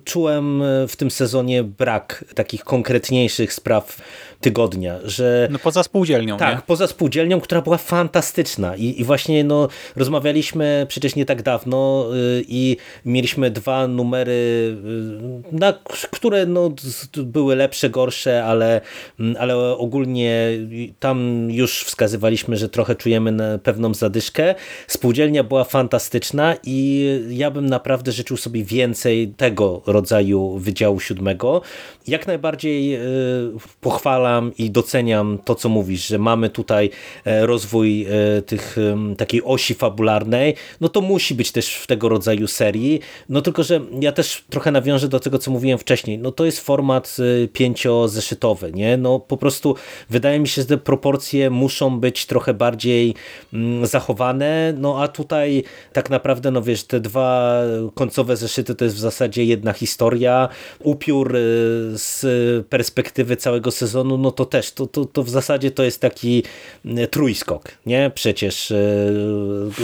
czułem w tym sezonie brak takich konkretniejszych spraw tygodnia, że... No poza spółdzielnią, Tak, nie? poza spółdzielnią, która była fantastyczna i, i właśnie no, rozmawialiśmy przecież nie tak dawno y, i mieliśmy dwa numery, y, na, które no, były lepsze, gorsze, ale, mm, ale ogólnie tam już wskazywaliśmy, że trochę czujemy pewną zadyszkę. Spółdzielnia była fantastyczna i ja bym naprawdę życzył sobie więcej tego rodzaju Wydziału Siódmego. Jak najbardziej y, pochwalam i doceniam to, co mówisz, że mamy tutaj e, rozwój e, tych takiej osi fabularnej, no to musi być też w tego rodzaju serii, no tylko, że ja też trochę nawiążę do tego, co mówiłem wcześniej, no to jest format e, pięciozeszytowy, nie? No po prostu wydaje mi się, że te proporcje muszą być trochę bardziej mm, zachowane, no a tutaj tak naprawdę, no wiesz, te dwa końcowe zeszyty to jest w zasadzie jedna historia, upiór z perspektywy całego sezonu, no to też, to, to, to w zasadzie to jest taki e, trójskok, nie? Przecież, e,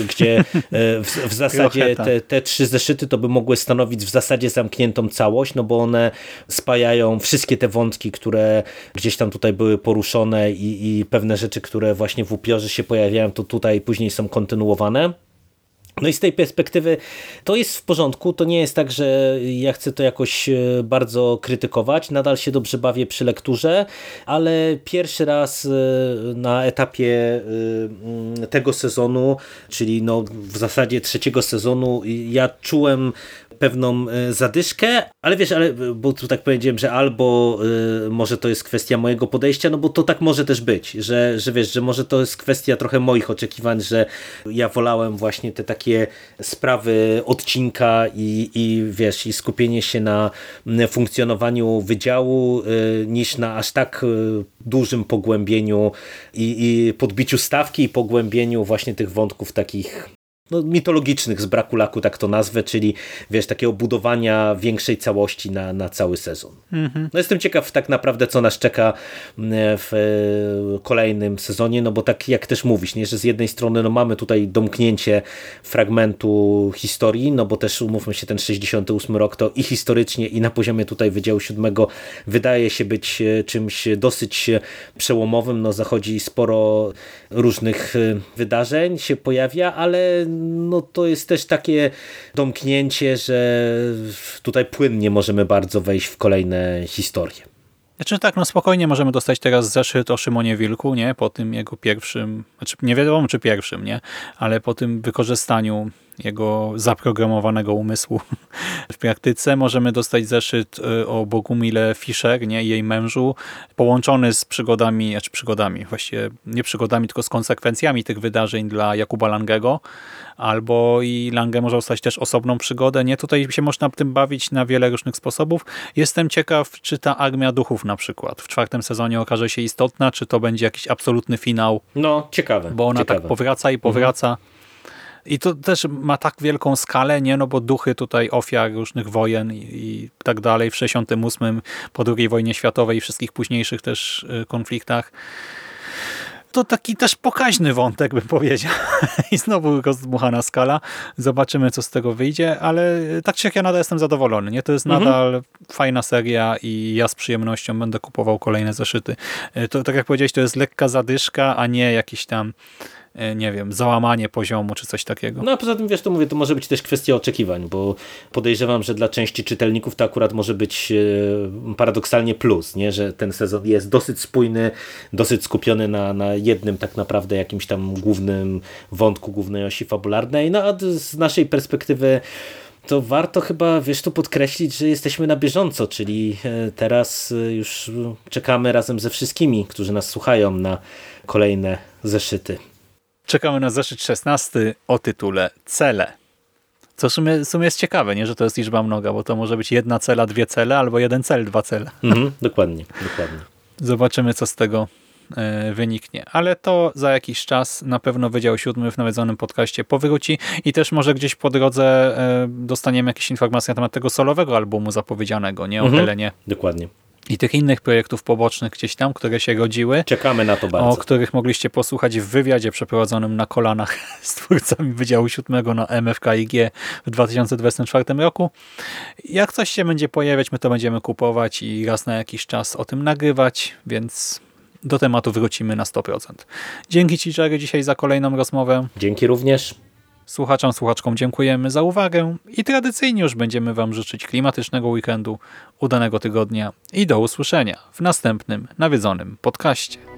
gdzie e, w, w zasadzie te, te trzy zeszyty to by mogły stanowić w zasadzie zamkniętą całość, no bo one spajają wszystkie te wątki, które gdzieś tam tutaj były poruszone i, i pewne rzeczy, które właśnie w upiorze się pojawiają, to tutaj później są kontynuowane. No i z tej perspektywy to jest w porządku, to nie jest tak, że ja chcę to jakoś e, bardzo krytykować, nadal się dobrze bawię przy lekturze, ale pierwszy raz e, na etapie e, tego sezonu, czyli no w zasadzie trzeciego sezonu, ja czułem pewną e, zadyszkę, ale wiesz, ale, bo tu tak powiedziałem, że albo y, może to jest kwestia mojego podejścia, no bo to tak może też być, że, że wiesz, że może to jest kwestia trochę moich oczekiwań, że ja wolałem właśnie te takie sprawy odcinka i, i wiesz, i skupienie się na funkcjonowaniu wydziału y, niż na aż tak y, dużym pogłębieniu i, i podbiciu stawki i pogłębieniu właśnie tych wątków takich no, mitologicznych z braku laku, tak to nazwę, czyli wiesz, takiego budowania większej całości na, na cały sezon. Mhm. No jestem ciekaw tak naprawdę, co nas czeka w e, kolejnym sezonie, no bo tak jak też mówisz, nie, że z jednej strony no mamy tutaj domknięcie fragmentu historii, no bo też umówmy się, ten 68 rok to i historycznie i na poziomie tutaj Wydziału Siódmego wydaje się być e, czymś dosyć przełomowym, no zachodzi sporo różnych e, wydarzeń się pojawia, ale no to jest też takie domknięcie, że tutaj płynnie możemy bardzo wejść w kolejne historie. Znaczy tak, no spokojnie możemy dostać teraz zeszyt o Szymonie Wilku, nie? Po tym jego pierwszym, znaczy nie wiadomo czy pierwszym, nie? Ale po tym wykorzystaniu jego zaprogramowanego umysłu w praktyce. Możemy dostać zeszyt y, o Bogumile Fischer, nie, jej mężu, połączony z przygodami, znaczy przygodami, właściwie nie przygodami, tylko z konsekwencjami tych wydarzeń dla Jakuba Langego, albo i Lange może dostać też osobną przygodę. Nie, tutaj się można tym bawić na wiele różnych sposobów. Jestem ciekaw, czy ta Armia Duchów na przykład w czwartym sezonie okaże się istotna, czy to będzie jakiś absolutny finał. No, ciekawe. Bo ona tak ciekawe. tak powraca i powraca. Mhm. I to też ma tak wielką skalę, nie? No bo duchy tutaj ofiar różnych wojen i, i tak dalej w 68 po II wojnie światowej i wszystkich późniejszych też y, konfliktach to taki też pokaźny wątek, bym powiedział. I znowu rozdmuchana skala. Zobaczymy, co z tego wyjdzie, ale tak czy jak ja nadal jestem zadowolony. Nie? To jest mhm. nadal fajna seria i ja z przyjemnością będę kupował kolejne zeszyty. Y, to, tak jak powiedziałeś, to jest lekka zadyszka, a nie jakiś tam nie wiem, załamanie poziomu czy coś takiego. No a poza tym, wiesz, to mówię, to może być też kwestia oczekiwań, bo podejrzewam, że dla części czytelników to akurat może być e, paradoksalnie plus, nie? że ten sezon jest dosyć spójny, dosyć skupiony na, na jednym tak naprawdę jakimś tam głównym wątku, głównej osi fabularnej, no a z naszej perspektywy to warto chyba, wiesz, tu podkreślić, że jesteśmy na bieżąco, czyli e, teraz e, już czekamy razem ze wszystkimi, którzy nas słuchają na kolejne zeszyty. Czekamy na zeszyt 16 o tytule Cele. Co w sumie, w sumie jest ciekawe, nie? że to jest liczba mnoga, bo to może być jedna cela, dwie cele, albo jeden cel, dwa cele. Mhm, dokładnie, dokładnie. Zobaczymy, co z tego e, wyniknie. Ale to za jakiś czas na pewno Wydział Siódmy w nawiedzonym podcaście powróci i też może gdzieś po drodze e, dostaniemy jakieś informacje na temat tego solowego albumu zapowiedzianego, nie? O Mhm. Helenie. Dokładnie. I tych innych projektów pobocznych gdzieś tam, które się rodziły. Czekamy na to bardzo. o których mogliście posłuchać w wywiadzie przeprowadzonym na kolanach z twórcami Wydziału Siódmego na MFKIG w 2024 roku. Jak coś się będzie pojawiać, my to będziemy kupować i raz na jakiś czas o tym nagrywać, więc do tematu wrócimy na 100%. Dzięki Ci, Jerry, dzisiaj za kolejną rozmowę. Dzięki również. Słuchaczom, słuchaczkom dziękujemy za uwagę i tradycyjnie już będziemy Wam życzyć klimatycznego weekendu, udanego tygodnia i do usłyszenia w następnym nawiedzonym podcaście.